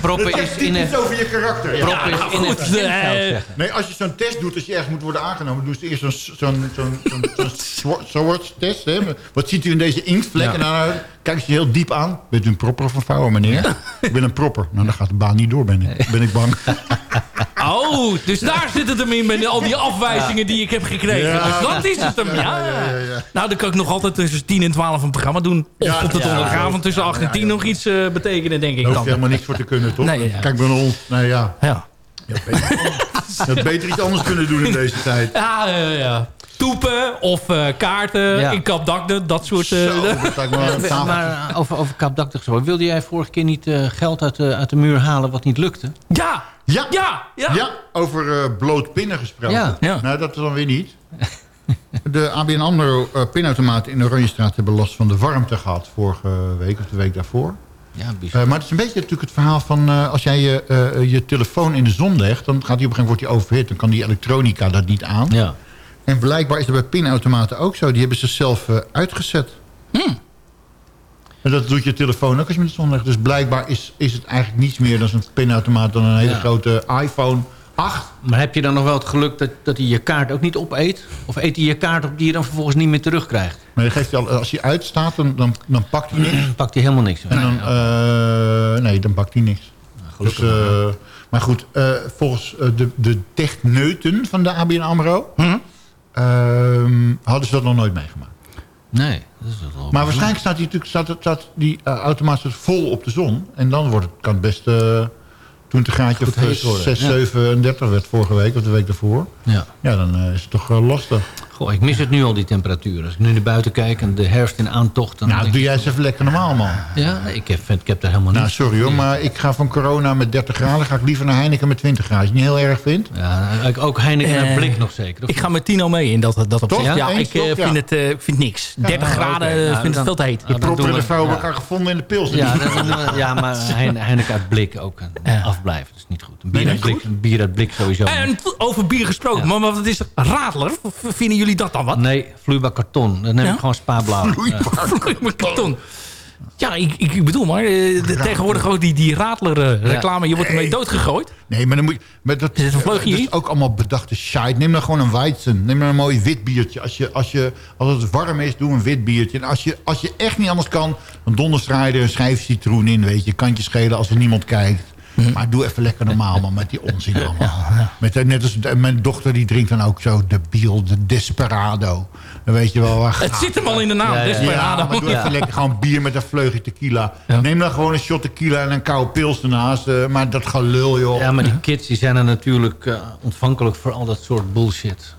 Speaker 5: Proppen is in
Speaker 6: iets over je karakter. Ja.
Speaker 5: Proppen is
Speaker 4: goed,
Speaker 5: ik
Speaker 4: eh,
Speaker 5: zeggen.
Speaker 6: Nee, als je zo'n test doet, als je ergens moet worden aangenomen... doen ze eerst zo'n zo'n zo'n zo'n zo'n swor- SWOT-test. hè. Wat ziet u in deze inkstvlek?
Speaker 5: Ja.
Speaker 6: En dan uh, kijken ze je heel diep aan. Bent u een propper of een meneer? Ik ben een propper. Nou, dan gaat de baan niet door, ben ik, ben ik bang.
Speaker 4: Oh, dus daar zit het hem in met al die afwijzingen die ik heb gekregen.
Speaker 6: Ja.
Speaker 4: Dus dat is het hem, ja.
Speaker 6: Ja, ja, ja.
Speaker 4: Nou, dan kan ik nog altijd tussen 10 en 12 een programma doen. Of
Speaker 6: Ja,
Speaker 4: op de donderdagavond tussen 8 en 10 nog iets eh, betekenen, denk ik
Speaker 6: Daar hoef
Speaker 4: dan.
Speaker 6: je helemaal niks voor te kunnen, toch?
Speaker 4: Nee, ja.
Speaker 6: Kijk, bij ons... Nou ja,
Speaker 4: Ja.
Speaker 6: je had beter iets anders kunnen doen in deze tijd.
Speaker 4: Ja, ja, ja. Toepen of eh, kaarten,
Speaker 5: Ja.
Speaker 4: in kapdakden, dat soort... eh,
Speaker 6: Zo, dat wel een tafel.
Speaker 5: Maar eh, over, over gesproken. Wilde jij vorige keer niet eh, geld uit de, uit de muur halen wat niet lukte?
Speaker 4: ja,
Speaker 6: Ja,
Speaker 4: ja, ja.
Speaker 6: Ja, over eh, bloot pinnen gesproken.
Speaker 5: Ja.
Speaker 4: Ja.
Speaker 6: Nou, dat is dan weer niet. De ABN AMRO eh, pinautomaten in de Oranjestraat hebben last van de warmte gehad vorige week of de week daarvoor.
Speaker 5: Ja.
Speaker 6: Eh, maar het is een beetje natuurlijk het verhaal van eh, als jij je, eh, je telefoon in de zon legt, dan gaat die op een gegeven moment wordt die overhit. Dan kan die elektronica dat niet aan.
Speaker 5: ja.
Speaker 6: En blijkbaar is dat bij pinautomaten ook zo. Die hebben ze zelf eh, uitgezet. En dat doet je telefoon ook als je met de zon legt. Dus blijkbaar is, is het eigenlijk niets meer dan een pinautomaat dan een hele
Speaker 5: Ja.
Speaker 6: grote iPhone 8.
Speaker 5: Maar heb je dan nog wel het geluk dat, dat hij je kaart ook niet opeet? Of eet hij je kaart op die je dan vervolgens niet meer terugkrijgt?
Speaker 6: Maar je geeft hij al, als hij uitstaat, dan, dan, dan pakt hij niks.
Speaker 5: Dan pakt hij helemaal niks.
Speaker 6: En dan, eh, nee, dan pakt hij niks. Dus,
Speaker 5: gelukkig
Speaker 6: eh, maar goed, eh, volgens eh, de, de techneuten van de ABN AMRO... ehm, hadden ze dat nog nooit meegemaakt.
Speaker 5: Nee, dat is wel
Speaker 6: Maar waarschijnlijk staat die, natuurlijk, staat, staat die uh, automaat vol op de zon. En dan wordt het, kan het best... eh, toen het een graadje of
Speaker 5: Goed heet worden,
Speaker 6: 6,
Speaker 5: ja.
Speaker 6: 37 werd vorige week of de week daarvoor.
Speaker 5: Ja.
Speaker 6: Ja, dan eh, is het toch lastig.
Speaker 5: Goh, ik mis het nu al, die temperatuur. Als ik nu naar buiten kijk en de herfst in aantocht... Dan
Speaker 6: Nou, doe jij eens even lekker normaal, man.
Speaker 5: Ja, ik heb, ik heb daar helemaal
Speaker 6: Nou,
Speaker 5: niks
Speaker 6: sorry hoor, maar ik ga van corona met 30 graden... ga ik liever naar Heineken met 20 graden. Als je het niet heel erg vindt.
Speaker 5: Ja, ik- ook Heineken en
Speaker 4: Eh,
Speaker 5: blik nog zeker.
Speaker 4: Ik ga met Tino mee in dat, dat opzicht. Ja,
Speaker 6: Eens,
Speaker 4: ik eh, vind het ik vind niks. 30
Speaker 6: nou,
Speaker 4: graden eh, vind het veel te heet.
Speaker 6: De proppen de
Speaker 5: we-
Speaker 6: vrouwen
Speaker 5: ja.
Speaker 6: elkaar gevonden in de pils.
Speaker 5: Ja, maar Hein- Heineken uit blik ook. eh. Afblijven, dat is niet goed. Een bier,
Speaker 6: Nee,
Speaker 5: uit
Speaker 6: niet
Speaker 5: blik, een bier uit blik sowieso
Speaker 4: En
Speaker 5: niet.
Speaker 4: over bier gesproken, maar wat is Radler? Vinden jullie dat dan wat?
Speaker 5: Nee, vloeibaar karton. Dan neem
Speaker 4: Ja?
Speaker 5: ik gewoon spaarblauw.
Speaker 4: Vloeibaar karton. Ja, ik, ik bedoel maar, eh, de- tegenwoordig ook die, die Radler-reclame, je wordt ermee doodgegooid.
Speaker 6: Nee, maar dan moet je... Maar dat,
Speaker 4: Is het een vleugje
Speaker 6: dat
Speaker 4: hier?
Speaker 6: is ook allemaal bedachte shite. Neem dan gewoon een Weizen. Neem dan een mooi wit biertje. Als, je, als, je, als het warm is, doe een wit biertje. En als je, als je echt niet anders kan, dan donderstraai je er een schijf citroen in. Weet je, kan je schelen als er niemand kijkt.
Speaker 4: Hm.
Speaker 6: Maar doe even lekker normaal, man, met die onzin allemaal. Met, eh, net als de- mijn dochter, die drinkt dan ook zo de biel, de desperado. Dan weet je wel waar
Speaker 4: Het zit hem al in de naam,
Speaker 5: Ja.
Speaker 4: Desperado.
Speaker 6: ja, maar doe even lekker gewoon bier met een vleugje tequila.
Speaker 4: Ja.
Speaker 6: Neem dan gewoon een shot tequila en een koude pils ernaast. eh, maar dat gelul, joh.
Speaker 5: Ja, maar die kids die zijn er natuurlijk eh, ontvankelijk voor al dat soort bullshit.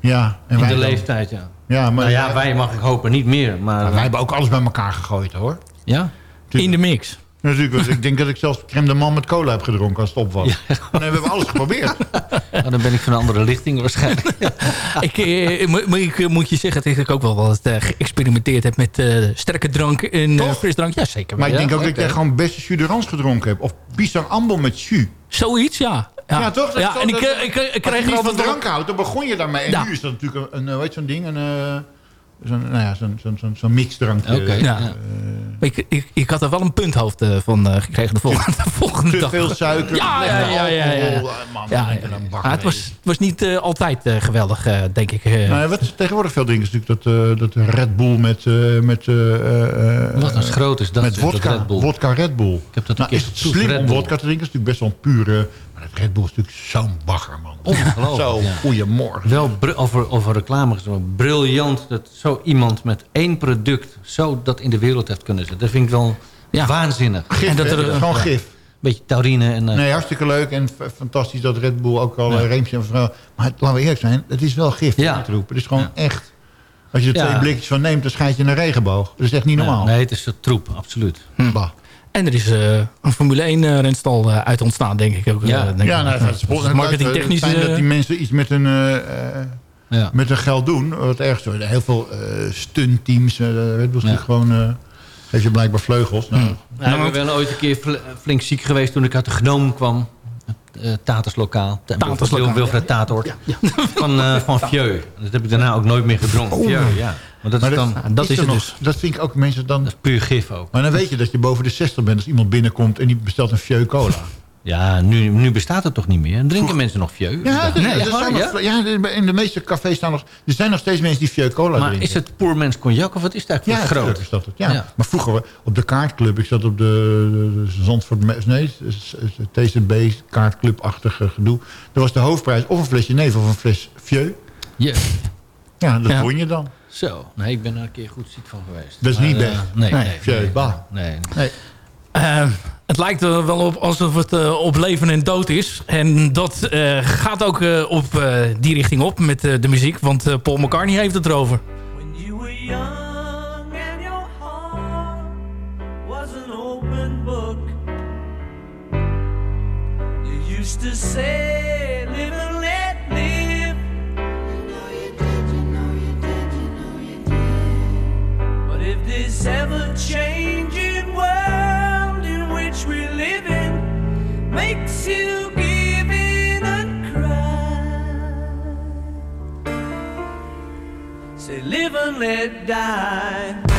Speaker 6: Ja, en
Speaker 5: In
Speaker 6: wij
Speaker 5: de
Speaker 6: dan?
Speaker 5: leeftijd, ja.
Speaker 6: Ja, maar
Speaker 5: Nou ja, wij mag ik hopen niet meer. Maar,
Speaker 6: Maar wij hebben ook alles bij elkaar gegooid, hoor.
Speaker 5: ja?
Speaker 4: In de mix.
Speaker 6: Natuurlijk, want ik denk dat ik zelfs crème de man met cola heb gedronken als het op was. Nee, we hebben alles geprobeerd.
Speaker 5: Nou, dan ben ik van een andere lichting waarschijnlijk.
Speaker 4: ik, eh, ik eh, moet je zeggen dat ik ook wel wat eh, geëxperimenteerd heb met eh, sterke drank en eh, frisdrank. Ja, zeker.
Speaker 6: Maar ik denk ook dat jij gewoon beste jus de rans gedronken hebt. Of pisang ambon met jus.
Speaker 4: Zoiets, ja.
Speaker 6: Ja, toch? Dat
Speaker 4: Ja, en ik, eh, ik, ik, ik
Speaker 6: Als
Speaker 4: kreeg
Speaker 6: je niet van drank houdt, dan begon je daarmee. En
Speaker 4: Ja.
Speaker 6: nu is dat natuurlijk een, een heet zo'n ding, een... eh, Zo'n nou ja, zo'n zo'n zo'n zo'n mixdrankje.
Speaker 5: Oké.
Speaker 4: Ja.
Speaker 5: Ja.
Speaker 4: Ik, ik, ik had er wel een punthoofd eh, van eh, gekregen de volgende, de volgende
Speaker 6: Te
Speaker 4: dag.
Speaker 6: veel suiker,
Speaker 4: Ja,
Speaker 6: te
Speaker 4: ja,
Speaker 6: veel
Speaker 4: ja, ja, ja.
Speaker 6: alcohol. Man,
Speaker 4: Ja, maar het, was, het was niet eh, altijd eh, geweldig, eh, denk ik.
Speaker 6: Nou, wat ze tegenwoordig veel drinken is natuurlijk dat, eh, dat Red Bull met... eh, met eh, eh,
Speaker 5: Wat een schroot is dat,
Speaker 6: Met
Speaker 5: zeg, dat
Speaker 6: vodka,
Speaker 5: Red Bull.
Speaker 6: vodka Red Bull. Ik
Speaker 5: heb dat
Speaker 6: nou, is het slim
Speaker 5: Red
Speaker 6: om
Speaker 5: Bull.
Speaker 6: vodka te drinken? is natuurlijk best wel een pure... Red Bull is natuurlijk zo'n bagger, man.
Speaker 5: Ongelooflijk,
Speaker 6: Zo,
Speaker 5: ja.
Speaker 6: goeiemorgen.
Speaker 5: Wel over, over reclame gesproken. Briljant dat zo iemand met één product zo dat in de wereld heeft kunnen zetten. Dat vind ik wel
Speaker 4: Ja.
Speaker 5: waanzinnig.
Speaker 6: Gif,
Speaker 4: En dat er-
Speaker 6: gewoon gif.
Speaker 5: Beetje taurine en... eh,
Speaker 6: Nee, hartstikke leuk en fantastisch dat Red Bull ook al een reempje en vrouw. Maar laten we eerlijk zijn, het is wel gif
Speaker 5: Ja.
Speaker 6: te roepen. Het is gewoon
Speaker 5: Ja.
Speaker 6: echt... Als je er
Speaker 5: Ja.
Speaker 6: twee blikjes van neemt, dan schijt je een regenboog. Dat is echt niet normaal.
Speaker 5: Nee, het is een troep, absoluut.
Speaker 6: Bah.
Speaker 4: En er is eh, een Formule 1 eh, renstal eh, uit ontstaan, denk ik ook. eh,
Speaker 5: Ja.
Speaker 4: denk.
Speaker 6: Ja, nou, het is
Speaker 4: marketingtechnisch...
Speaker 6: Het fijn dat die mensen iets met hun, eh, eh,
Speaker 5: Ja.
Speaker 6: met hun geld doen. Wat erg zo. Heel veel eh stuntteams. eh Red Bull is natuurlijk gewoon... eh geef je blijkbaar vleugels. Nou,
Speaker 5: Nou, ik ben wel ooit een keer fl- flink ziek geweest toen ik uit de Gnoom kwam. Eh Taterslokaal. Ta-
Speaker 4: Taterslokaal,
Speaker 5: Wil- Wilfred Tatort. Van, eh van Vieux. Dat heb ik daarna ook nooit meer gedronken. Vieux, ja. Maar dat
Speaker 6: Maar
Speaker 5: is dan
Speaker 4: dat is het
Speaker 6: nog-
Speaker 4: dus.
Speaker 6: Dat vind ik ook mensen dan...
Speaker 5: puur gif ook.
Speaker 6: Maar dan weet je dat je boven de 60 bent als iemand binnenkomt en die bestelt een Vieux cola.
Speaker 5: Ja, nu, nu bestaat het toch niet meer? Drinken mensen nog Vieux?
Speaker 6: Ja,
Speaker 5: Nee,
Speaker 6: er
Speaker 5: ja?
Speaker 6: nog, ja, in de meeste cafés staan nog... Er zijn nog steeds mensen die Vieux cola
Speaker 5: Maar
Speaker 6: drinken.
Speaker 5: is het poor mens cognac of wat is het
Speaker 6: ja,
Speaker 5: groot?
Speaker 6: is dat het. Ja.
Speaker 5: Ja.
Speaker 6: Maar vroeger op de kaartclub, ik zat op de, de, de Zandvoort... Nee, TCB kaartclub-achtige gedoe. Er was de hoofdprijs of een flesje neef of een fles Vieux.
Speaker 5: Ja.
Speaker 6: Ja, dat
Speaker 4: Ja.
Speaker 6: won je dan.
Speaker 5: Zo, nee, ik ben er een keer goed ziek van geweest.
Speaker 6: Dat is
Speaker 5: Maar,
Speaker 6: niet best.
Speaker 5: nee,
Speaker 4: Nee.
Speaker 5: nee. Nee,
Speaker 6: bah.
Speaker 5: nee.
Speaker 6: Nee.
Speaker 4: Eh, het lijkt er wel op alsof het eh, op leven en dood is. En dat eh, gaat ook eh, op eh, die richting op met eh, de muziek. Want eh, Paul McCartney heeft het erover.
Speaker 7: When you were young and your heart was an open book, you used to say, and let live. You know you did, you know you did, you know you did. But if this ever which we live makes you give in and cry. Say live and let die.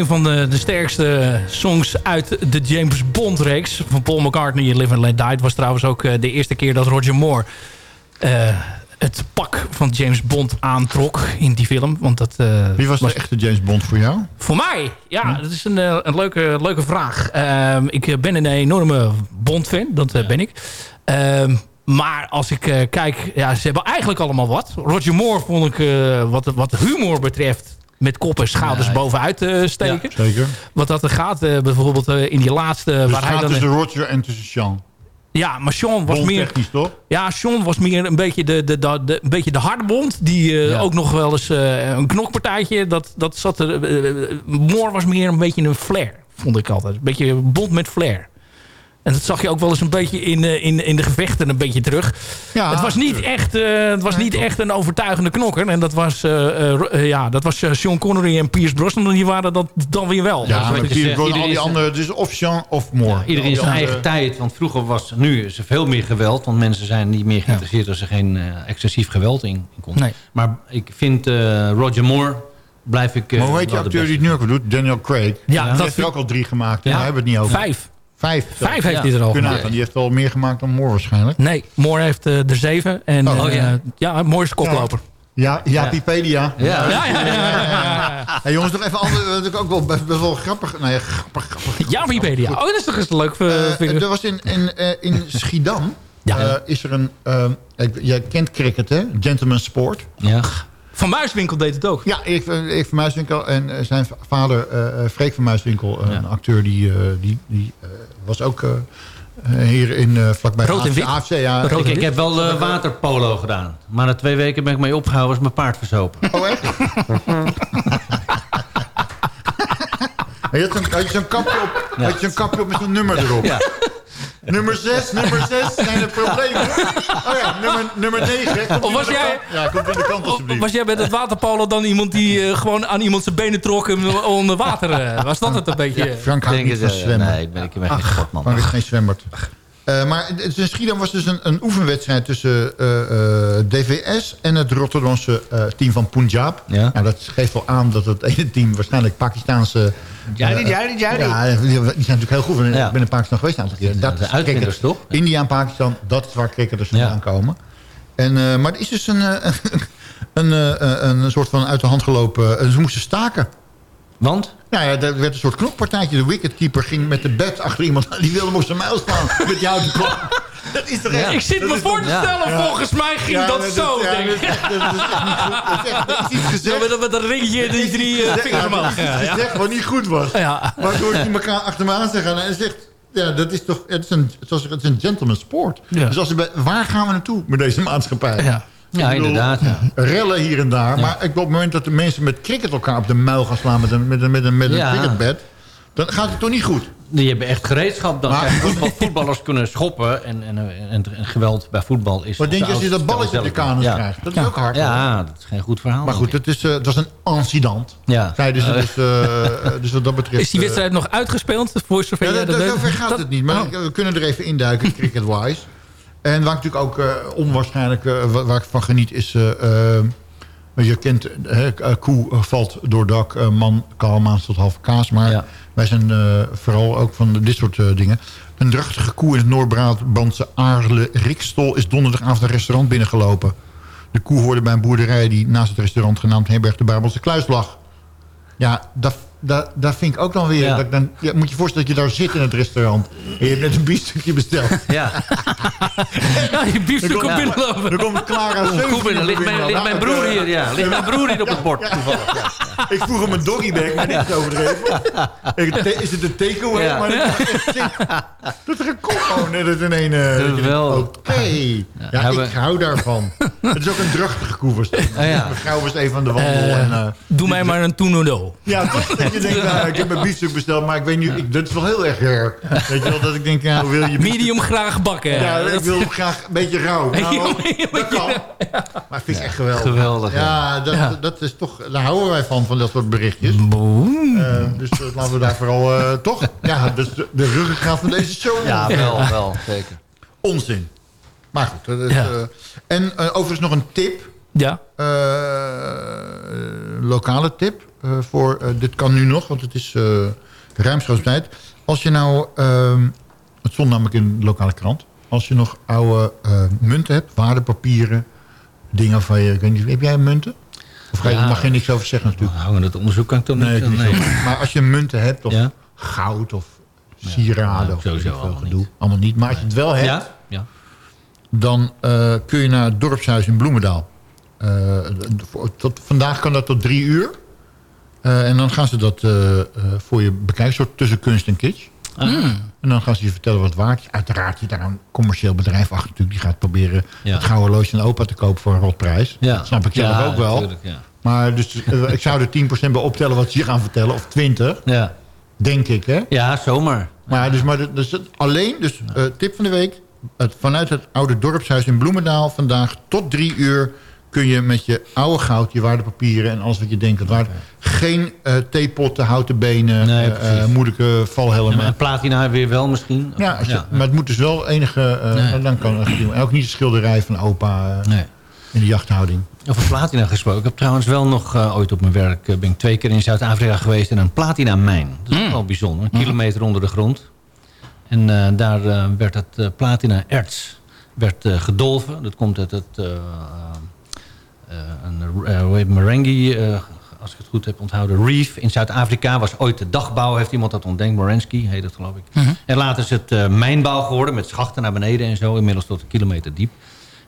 Speaker 4: Een van de, de sterkste songs uit de James Bond reeks. Van Paul McCartney, Live and Let Die. Het was trouwens ook eh, de eerste keer dat Roger Moore... eh, het pak van James Bond aantrok in die film. Want dat, eh,
Speaker 6: Wie was de echte James Bond voor jou?
Speaker 4: Voor mij? Ja, dat is een, een leuke, leuke vraag. Ehm, ik ben een enorme Bond-fan. Dat ben ik. Ehm, maar als ik kijk... Ja, ze hebben eigenlijk allemaal wat. Roger Moore vond ik wat, wat humor betreft... met kop en schouders
Speaker 5: Ja,
Speaker 4: bovenuit eh, steken.
Speaker 6: Zeker.
Speaker 4: Wat dat er gaat, eh, bijvoorbeeld eh, in die laatste...
Speaker 6: Dus het
Speaker 4: waar hij dan,
Speaker 6: tussen Roger en tussen Sean.
Speaker 4: ja, maar Sean was meer...
Speaker 6: technisch, toch?
Speaker 4: Ja, Sean was meer een beetje de, de, de, de- een beetje de harde bond. Die
Speaker 5: Ja.
Speaker 4: ook nog wel eens een knokpartijtje. Dat, dat zat er. Moore was meer een beetje een flair, vond ik altijd. Een beetje bond met flair. En dat zag je ook wel eens een beetje in, eh, in, in de gevechten een beetje terug.
Speaker 6: Ja,
Speaker 4: het was niet echt, eh, het was niet echt een overtuigende knokker. En dat was, eh, ja, dat was eh, Sean Connery en Pierce Brosnan. Die waren dat dan weer wel.
Speaker 6: Ja,
Speaker 5: je
Speaker 6: Brosnan, al die
Speaker 5: iedereen is-
Speaker 6: andere, het is of Jean of Moore.
Speaker 5: Ja, iedereen zijn eigen tijd. Want vroeger was nu is er veel meer geweld. Want mensen zijn niet meer geïnteresseerd als er geen eh, excessief geweld in, in komt.
Speaker 4: Nee.
Speaker 5: Maar ik vind eh, Roger Moore blijf ik...
Speaker 6: Maar hoe heet die
Speaker 5: de
Speaker 6: acteur die het nu ook doet? Daniel Craig.
Speaker 4: Ja,
Speaker 6: die
Speaker 4: dat
Speaker 6: heeft er ook al drie gemaakt. Ja.
Speaker 5: Ja.
Speaker 6: Daar hebben we het niet over.
Speaker 4: Vijf.
Speaker 6: Vijf.
Speaker 4: Vijf heeft
Speaker 5: Ja.
Speaker 4: hij er al gemaakt.
Speaker 6: Die heeft wel meer gemaakt dan Moore waarschijnlijk.
Speaker 4: Nee, Moore heeft eh, er zeven. En,
Speaker 6: Oh,
Speaker 4: eh,
Speaker 5: ja.
Speaker 4: ja, Moore is koploper.
Speaker 6: Ja, ja, Wikipedia.
Speaker 5: Ja.
Speaker 4: Ja, ja, ja. ja, ja.
Speaker 6: Hey, jongens, nog even anders. Wat ik ook wel best, wel grappig. Nou ja, grappig, grappig.
Speaker 4: Ja, Wikipedia. Oh, dat is toch eens leuk. ik.
Speaker 6: er was in, in, eh, in Schiedam.
Speaker 4: Ja.
Speaker 6: eh, is er een. jij kent cricket, hè? Gentleman Sport.
Speaker 5: Ja.
Speaker 4: Van Muiswinkel deed het ook.
Speaker 6: Ja, Erik, van- Erik van Muiswinkel en eh, zijn vader, eh, eh, Freek van Muiswinkel, eh,
Speaker 5: Ja.
Speaker 6: een acteur, die, eh, die, die eh, was ook eh, eh, hier in eh, vlakbij
Speaker 4: Rood en
Speaker 6: AFC,
Speaker 4: wit?
Speaker 6: AFC, ja.
Speaker 4: Rood
Speaker 5: Ik,
Speaker 4: en
Speaker 5: ik
Speaker 4: wit?
Speaker 5: heb wel waterpolo gedaan. Maar na twee weken ben ik mee opgehouden als mijn paard verzopen.
Speaker 6: Oh, echt? had je zo'n kapje op,
Speaker 5: Ja.
Speaker 6: had je zo'n kapje op met zo'n nummer erop.
Speaker 5: Ja.
Speaker 6: Nummer 6, nummer 6, zijn er problemen? Oh ja, nummer, nummer 9.
Speaker 4: Of was jij-
Speaker 6: Ja, komt in de kant alsjeblieft.
Speaker 4: Was jij met het waterpolo dan iemand die eh, gewoon aan iemand zijn benen trok en onder water? eh, was dat het een beetje?
Speaker 6: Frank houdt
Speaker 5: Denk
Speaker 6: niet van zwemmen.
Speaker 5: nee, ik ben, ik ben geen sportman.
Speaker 6: Frank is geen zwembad. Eh, maar het- in Schiedam was dus een, een oefenwedstrijd tussen eh, eh, DVS en het Rotterdamse eh, team van Punjab.
Speaker 5: Ja.
Speaker 6: Nou, dat geeft wel aan dat het ene team waarschijnlijk Pakistaanse...
Speaker 5: Jij niet, jij niet, jij niet.
Speaker 6: Ja, die zijn natuurlijk heel goed. Ik
Speaker 5: Ja.
Speaker 6: ben in Pakistan geweest een keer.
Speaker 5: Dat de
Speaker 6: is
Speaker 5: uitvinders,
Speaker 6: cricket.
Speaker 5: toch?
Speaker 6: India en Pakistan, dat is waar cricketers
Speaker 5: Ja.
Speaker 6: vandaan komen. En, eh, maar het is dus een, een, eh, een soort van uit de hand gelopen... ze moesten staken.
Speaker 5: Want?
Speaker 6: Nou ja, er werd een soort knokpartijtje. De wicketkeeper ging met de bed achter iemand. Die wilde moest een mijl slaan met die houten klok. Dat is toch echt...
Speaker 4: Ik zit
Speaker 6: dat
Speaker 4: me voor te stellen,
Speaker 6: Ja.
Speaker 4: volgens mij ging
Speaker 6: Ja,
Speaker 4: dat zo,
Speaker 6: ja,
Speaker 4: denk
Speaker 6: dat
Speaker 4: ik.
Speaker 6: is echt- dat is echt niet goed. Dat is echt- dat is iets
Speaker 4: Zo
Speaker 6: gezegd.
Speaker 4: met, ringetje en die drie vingers
Speaker 6: Ja, dat
Speaker 4: omhoog.
Speaker 6: is
Speaker 4: Ja,
Speaker 6: gezegd wat niet goed was.
Speaker 4: Ja.
Speaker 6: Waardoor die elkaar achter me aan zijn gaan. En zegt, ja, dat is toch... Het is een, zoals, het is een gentleman sport.
Speaker 4: Ja.
Speaker 6: Dus als we, bij- waar gaan we naartoe met deze maatschappij?
Speaker 4: Ja.
Speaker 5: Ja,
Speaker 6: bedoel,
Speaker 5: inderdaad. Ja.
Speaker 6: Rellen hier en daar. Maar ik, op het moment dat de mensen met cricket elkaar op de muil gaan slaan... met een, met een, met een, met een
Speaker 5: Ja.
Speaker 6: cricketbed... dan gaat het toch niet goed?
Speaker 5: Die hebben echt gereedschap dan.
Speaker 6: Maar-
Speaker 5: Kijk, voetbal, voetballers kunnen schoppen. En, en, en, en geweld bij voetbal is...
Speaker 6: Wat denk je als je dat balletje op de kanus
Speaker 5: ja.
Speaker 6: krijgt? Dat is ook hard. hoor.
Speaker 5: Ja, dat is geen goed verhaal.
Speaker 6: Maar goed, het, is, eh, het was een incident.
Speaker 5: Ja. Eh.
Speaker 6: dus, eh, dus wat dat betreft...
Speaker 4: Is die wedstrijd nog uitgespeeld? Voor zover
Speaker 6: Ja, dat,
Speaker 4: dat
Speaker 6: zover gaat
Speaker 4: Dat-
Speaker 6: het niet. Maar
Speaker 4: Oh.
Speaker 6: we kunnen er even induiken, cricket-wise. En waar ik natuurlijk ook eh, onwaarschijnlijk eh, wa- waar ik van geniet is... eh, je kent, hè, koe valt door dak, man kalmaans tot halve kaas. Maar
Speaker 5: Ja.
Speaker 6: wij zijn vooral ook van dit soort dingen. Een drachtige koe in het Noord-Brabantse Aarle Rikstol... is donderdagavond een restaurant binnengelopen. De koe hoorde bij een boerderij die naast het restaurant genaamd Herberg de Brabantse Kluis lag. Ja, dat, dat, dat vind ik ook dan weer...
Speaker 5: Ja.
Speaker 6: Dat ik dan, ja, moet je je voorstellen dat je daar zit in het restaurant. En je hebt net een biefstukje besteld.
Speaker 5: Ja.
Speaker 4: Ja, je biefstuk komt binnenlopen.
Speaker 6: Dan komt Clara Seuving
Speaker 5: Goed binnen. Ligt mijn, ligt mijn broer hier, ja. Ligt mijn broer hier op het bord, toevallig.
Speaker 6: Ik vroeg hem een doggybag, maar dit is overdreven. Ik- Is het een takeaway?
Speaker 5: Ja.
Speaker 6: Maar dat is. Dat er een kop gewoon net in één...
Speaker 5: Geweldig.
Speaker 6: Oké. Ja,
Speaker 5: hebben-
Speaker 6: ik hou daarvan. Het is ook een drachtige koe was het.
Speaker 5: Oh, ja.
Speaker 6: Mijn was even aan de wandel.
Speaker 4: Eh,
Speaker 6: en, eh,
Speaker 4: Doe mij maar een Tunodo.
Speaker 6: ja, toch dat je denkt, nou, ik heb een biefstuk besteld, maar ik weet niet, ik, dat is wel heel erg rare. Weet je wel, dat ik denk, ja, hoe wil je
Speaker 4: Medium graag bakken.
Speaker 6: Ja, ik wil graag een beetje rauw. Nou, dat kan. Maar vind ik echt geweldig.
Speaker 5: Geweldig,
Speaker 6: Ja, dat,
Speaker 4: Ja.
Speaker 6: dat is toch, daar houden wij van, van dat soort berichtjes. Eh, dus eh, laten we daar vooral eh, toch... Ja, dus de, de ruggengraat van deze show.
Speaker 5: Ja, wel, wel, zeker.
Speaker 6: Onzin. Maar goed. dat is,
Speaker 4: Ja.
Speaker 6: en overigens nog een tip.
Speaker 4: Ja.
Speaker 6: lokale tip. voor, dit kan nu nog, want het is ruimschoots tijd. Als je nou... ehm, het stond namelijk in de lokale krant. Als je nog oude munten hebt, waardepapieren... dingen van je... Heb jij munten? Of je, mag je niks over zeggen natuurlijk?
Speaker 5: Nou, Hangen het onderzoek kan ik toch niet...
Speaker 6: Nee,
Speaker 5: Nee,
Speaker 6: niet zo. Maar als je munten hebt, of
Speaker 5: Ja.
Speaker 6: goud of sieraden...
Speaker 5: Ja,
Speaker 6: of
Speaker 5: sowieso
Speaker 6: veel
Speaker 5: allemaal
Speaker 6: gedoe.
Speaker 5: niet.
Speaker 6: Allemaal niet. Maar als je het wel hebt,
Speaker 5: Ja? Ja.
Speaker 6: dan eh, kun je naar het dorpshuis in Bloemendaal. Eh, tot, vandaag kan dat tot drie uur. Eh, en dan gaan ze dat voor je bekijken, een soort tussen kunst en kitsch. En dan gaan ze je vertellen wat het waard is. Uiteraard zit daar een commercieel bedrijf achter natuurlijk. Die gaat proberen
Speaker 5: Ja.
Speaker 6: het gouden horloge van opa te kopen voor een rotprijs.
Speaker 5: Ja.
Speaker 6: Dat snap ik zelf
Speaker 5: Ja,
Speaker 6: ook wel. Maar dus, eh, ik zou er 10% bij optellen wat ze je gaan vertellen. Of 20,
Speaker 5: Ja.
Speaker 6: denk ik. Hè?
Speaker 5: ja, zomaar.
Speaker 6: Maar, dus, maar dus alleen, dus eh, tip van de week... Het, vanuit het oude dorpshuis in Bloemendaal vandaag tot drie uur... kun je met je oude goud, je waardepapieren en alles wat je denkt dat waard... geen eh, theepotten, houten benen,
Speaker 5: Nee,
Speaker 6: eh, eh, moeilijke valhelmen...
Speaker 5: En platina weer wel misschien.
Speaker 6: Ja, maar het moet dus wel enige... eh,
Speaker 5: Nee.
Speaker 6: Dan kan het doen. En ook niet de schilderij van opa eh,
Speaker 5: Nee.
Speaker 6: in de jachthouding.
Speaker 5: Over platina gesproken. Ik heb trouwens wel nog eh, ooit op mijn werk... eh, ben ik twee keer in Zuid-Afrika geweest in een platina-mijn. Dat is ook wel bijzonder. Een kilometer onder de grond. En eh, daar werd het eh, platina-erts werd, eh, gedolven. Dat komt uit het... eh, een eh, Marengi, eh, als ik het goed heb onthouden, Reef in Zuid-Afrika. Was ooit de dagbouw, heeft iemand dat ontdekt. Morensky heet het geloof ik. En later is het mijnbouw geworden met schachten naar beneden en zo. Inmiddels tot een kilometer diep.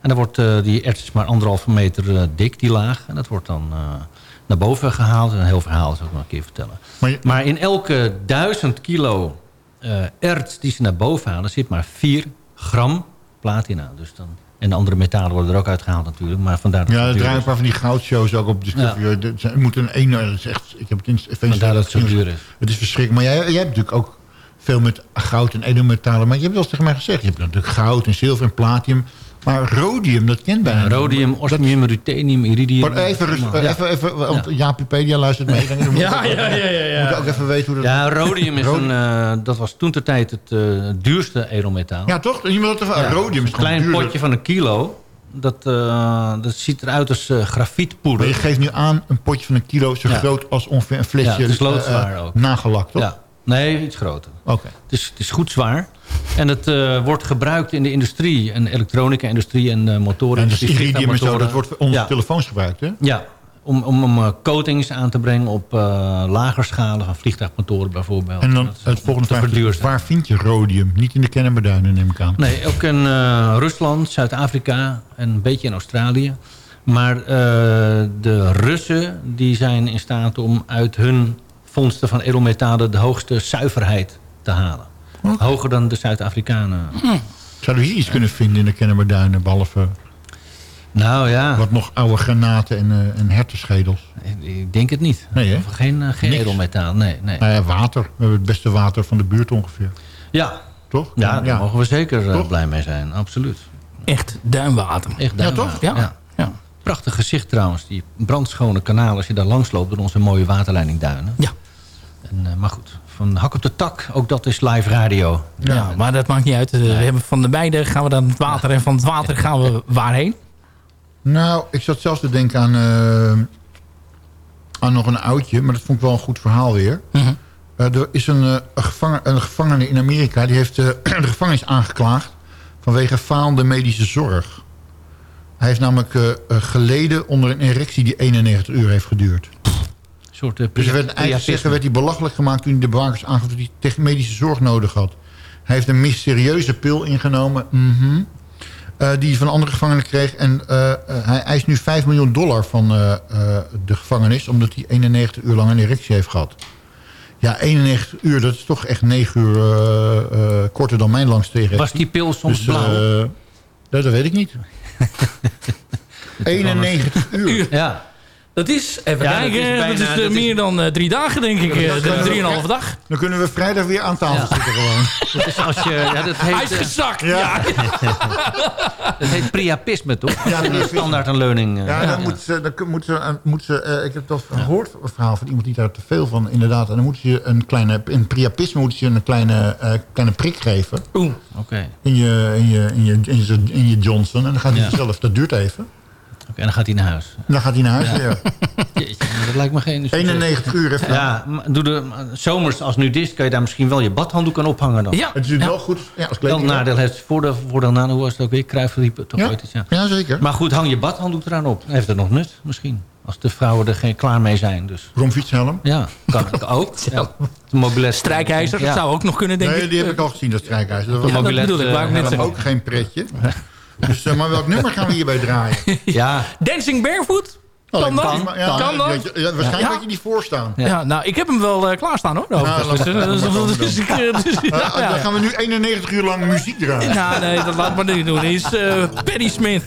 Speaker 5: En dan wordt die erts maar anderhalve meter dik, die laag. En dat wordt dan naar boven gehaald. Een heel verhaal zal ik nog een keer vertellen.
Speaker 6: Maar je-
Speaker 5: Maar in elke duizend kilo erts die ze naar boven halen... zit maar 4 gram platina. Dus dan, en de andere metalen worden er ook uitgehaald natuurlijk. Maar vandaar dat
Speaker 6: Ja, er draaien een paar van die goudshows ook op Discovery.
Speaker 5: Ja.
Speaker 6: Ja. Het moet een ene... Echt, ik heb het in
Speaker 5: Vandaar dat het zo duur is.
Speaker 6: Het is verschrikkelijk. Maar jij, jij hebt natuurlijk ook veel met goud en edelmetalen. Maar je hebt wel eens tegen mij gezegd... je hebt natuurlijk goud en zilver en platinum. Maar rhodium, dat kent bijna niemand.
Speaker 5: Rhodium, osmium, ruthenium, iridium.
Speaker 6: Maar even.
Speaker 5: Ja.
Speaker 6: even, even, want Japipedia luistert mee. Dan moet
Speaker 4: Ja,
Speaker 6: ook-
Speaker 4: ja, ja, ja, ja.
Speaker 6: Moet ook even weten hoe dat...
Speaker 5: Ja, rhodium is
Speaker 6: Rhodium.
Speaker 5: een, eh, dat was toen de tijd het eh, duurste edelmetaal.
Speaker 6: Ja, toch? Niemand had er
Speaker 5: Ja,
Speaker 6: Rhodium is
Speaker 5: een klein
Speaker 6: duurder.
Speaker 5: potje van een kilo. Dat, eh, dat ziet eruit als eh
Speaker 6: Maar
Speaker 5: grafietpoeder.
Speaker 6: je geeft nu aan een potje van een kilo... zo
Speaker 5: Ja.
Speaker 6: groot als ongeveer een flesje
Speaker 5: Ja, het is loodzwaar ook.
Speaker 6: nagelakt, toch?
Speaker 5: Ja. Nee, iets groter.
Speaker 6: Oké.
Speaker 5: Het is, het is goed zwaar. En het eh, wordt gebruikt in de industrie. En elektronica-industrie en uh, motoren.
Speaker 6: En dus iridium en zo, dat wordt
Speaker 5: Ja.
Speaker 6: telefoons gebruikt, hè?
Speaker 5: Ja, om, om, om eh, coatings aan te brengen op lager schalen van vliegtuigmotoren bijvoorbeeld.
Speaker 6: En dan het volgende vraag waar vind je rhodium? Niet in de Kennemerduinen, neem ik aan.
Speaker 5: Nee, ook in Rusland, Zuid-Afrika en een beetje in Australië. Maar de Russen die zijn in staat om uit hun vondsten van edelmetalen... de hoogste zuiverheid te halen. Hoger dan de Zuid-Afrikanen.
Speaker 6: Zouden we hier iets kunnen vinden in de Kennemerduinen... behalve
Speaker 5: Nou ja,
Speaker 6: wat nog oude granaten en, eh, en hertenschedels?
Speaker 5: ik denk het niet.
Speaker 6: Nee?
Speaker 5: Of geen, eh, geen edelmetaal, nee. nee.
Speaker 6: Nou ja, water. We hebben het beste water van de buurt ongeveer.
Speaker 5: Ja,
Speaker 6: Toch?
Speaker 5: ja, daar mogen we zeker eh, blij mee zijn. Absoluut.
Speaker 4: Echt duimwater.
Speaker 5: Echt
Speaker 6: Ja,
Speaker 5: duimwater,
Speaker 6: toch?
Speaker 4: Ja. ja.
Speaker 5: Prachtig gezicht trouwens. Die brandschone kanaal als je daar langs loopt... door onze mooie waterleiding Duinen.
Speaker 4: Ja.
Speaker 5: En, eh, maar goed, van hak op de tak, ook dat is live radio.
Speaker 4: Ja, maar dat maakt niet uit. Eh, We hebben van de beide gaan we dan het water en van het water gaan we waarheen?
Speaker 6: Nou, ik zat zelfs te denken aan, eh, aan nog een oudje. Maar dat vond ik wel een goed verhaal weer.
Speaker 4: Mhm.
Speaker 6: Er is een, een, gevangen, een gevangene in Amerika... die heeft de gevangenis aangeklaagd... vanwege falende medische zorg. Hij heeft namelijk eh, eh, geleden onder een erectie... die 91 uur heeft geduurd.
Speaker 5: Een soort uh,
Speaker 6: Dus er werd, eigenlijk zeggen, werd hij belachelijk gemaakt... toen hij de bewakers aangaf dat hij medische zorg nodig had. Hij heeft een mysterieuze pil ingenomen... mhm, die hij van andere gevangenen kreeg. En hij eist nu 5 miljoen dollar van de gevangenis... omdat hij 91 uur lang een erectie heeft gehad. Ja, 91 uur, dat is toch echt 9 uur korter dan mijn langste erectie.
Speaker 5: Was die pil soms
Speaker 6: Dus,
Speaker 5: blauw?
Speaker 6: dat, dat weet ik niet. 91 uur.
Speaker 5: ja.
Speaker 4: Dat is, even
Speaker 5: Ja, dat
Speaker 4: kijken,
Speaker 5: is
Speaker 4: dat
Speaker 5: bijna-
Speaker 4: is, eh,
Speaker 5: dat is-
Speaker 4: meer dan eh, drie dagen denk ik. Eh,
Speaker 6: is-
Speaker 4: Drieënhalve dag.
Speaker 6: Dan kunnen we vrijdag weer aan tafel
Speaker 5: Ja.
Speaker 6: zitten gewoon.
Speaker 5: Dat is als je, ja, dat heet,
Speaker 4: Hij is
Speaker 5: eh,
Speaker 4: gezakt.
Speaker 6: Ja.
Speaker 4: Ja.
Speaker 5: dat heet priapisme, toch?
Speaker 6: Ja,
Speaker 5: standaard een leuning. eh,
Speaker 6: Ja, dan moet ze, dan moet ze, eh, moet ze eh, ik heb dat gehoord, een verhaal van iemand die daar te veel van, inderdaad. En dan moet je een kleine, in priapisme moet je een kleine, eh, kleine prik geven
Speaker 4: Oeh.
Speaker 5: Oké,
Speaker 6: in je, in, je, in, je, in, je, in je Johnson. En dan gaat hij
Speaker 5: Ja.
Speaker 6: zelf, dat duurt even.
Speaker 5: En dan gaat hij naar huis.
Speaker 6: Dan gaat hij naar huis weer.
Speaker 5: Jeetje, maar dat lijkt me geen...
Speaker 6: 91 uur even.
Speaker 5: Ja, maar doe de, maar zomers als nudist kan je daar misschien wel je badhanddoek aan ophangen dan.
Speaker 4: Ja.
Speaker 6: Het is natuurlijk wel goed ja, als
Speaker 5: Wel nadeel heeft voordeel, voordeel nadeel, hoe was het ook weer? Kruifriep toch
Speaker 6: Ja.
Speaker 5: ooit iets, ja.
Speaker 6: Ja, zeker.
Speaker 5: Maar goed, hang je badhanddoek eraan op. Dan heeft het nog nut, misschien. Als de vrouwen er geen klaar mee zijn. Dus
Speaker 6: Romfietshelm.
Speaker 5: ja, kan ik ook. Ja. De.
Speaker 4: Strijkijzer, dat
Speaker 5: Ja.
Speaker 4: zou ook nog kunnen, denk
Speaker 6: Nee,
Speaker 4: ik.
Speaker 6: die heb ik al gezien, dat strijkijzer. Dat was
Speaker 4: Ja, dat
Speaker 5: mobilet,
Speaker 4: bedoel ik,
Speaker 5: eh,
Speaker 4: net
Speaker 6: ook geen pretje. Dus, eh, maar welk nummer gaan we hierbij draaien?
Speaker 5: Ja,
Speaker 4: Dancing Barefoot? Kan
Speaker 6: dat
Speaker 4: dat?
Speaker 6: Ja,
Speaker 4: Kan dat?
Speaker 6: ja, ja, waarschijnlijk
Speaker 4: Ja.
Speaker 6: had je die voorstaan.
Speaker 4: Ja. nou, ik heb hem wel eh, klaarstaan hoor.
Speaker 6: Nou,
Speaker 4: Dus, eh, dus-
Speaker 6: dan.
Speaker 4: dus
Speaker 6: gaan we nu 91 uur lang muziek draaien.
Speaker 4: Nou, nee, dat laat maar niet doen. Die is eh Paddy Smith.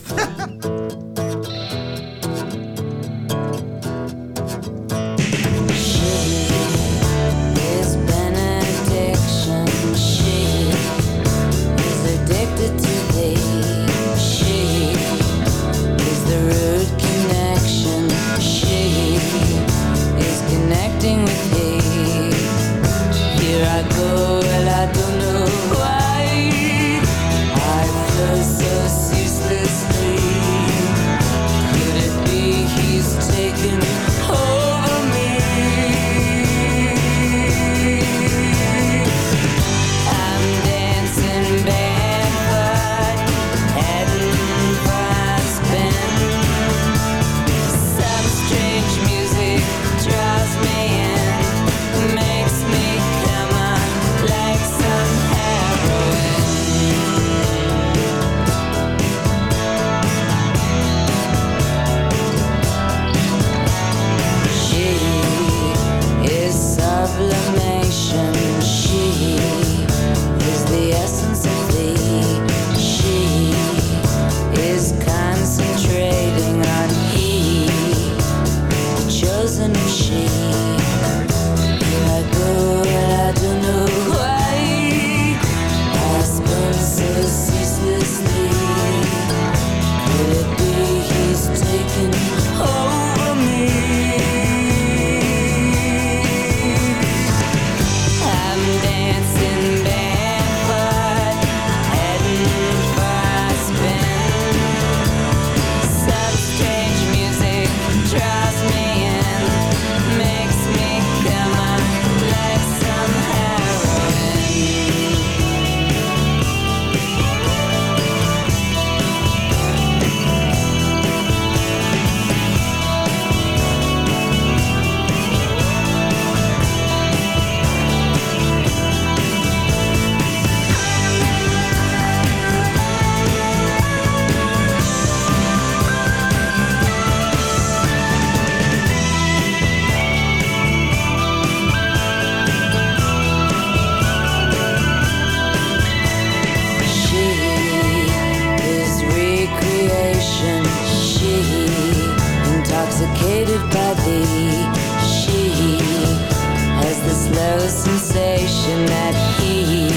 Speaker 8: That he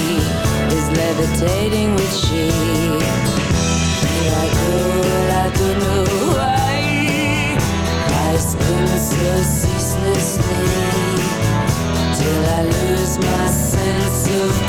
Speaker 8: is levitating with she. I don't know why. I spin so ceaselessly till I lose my sense of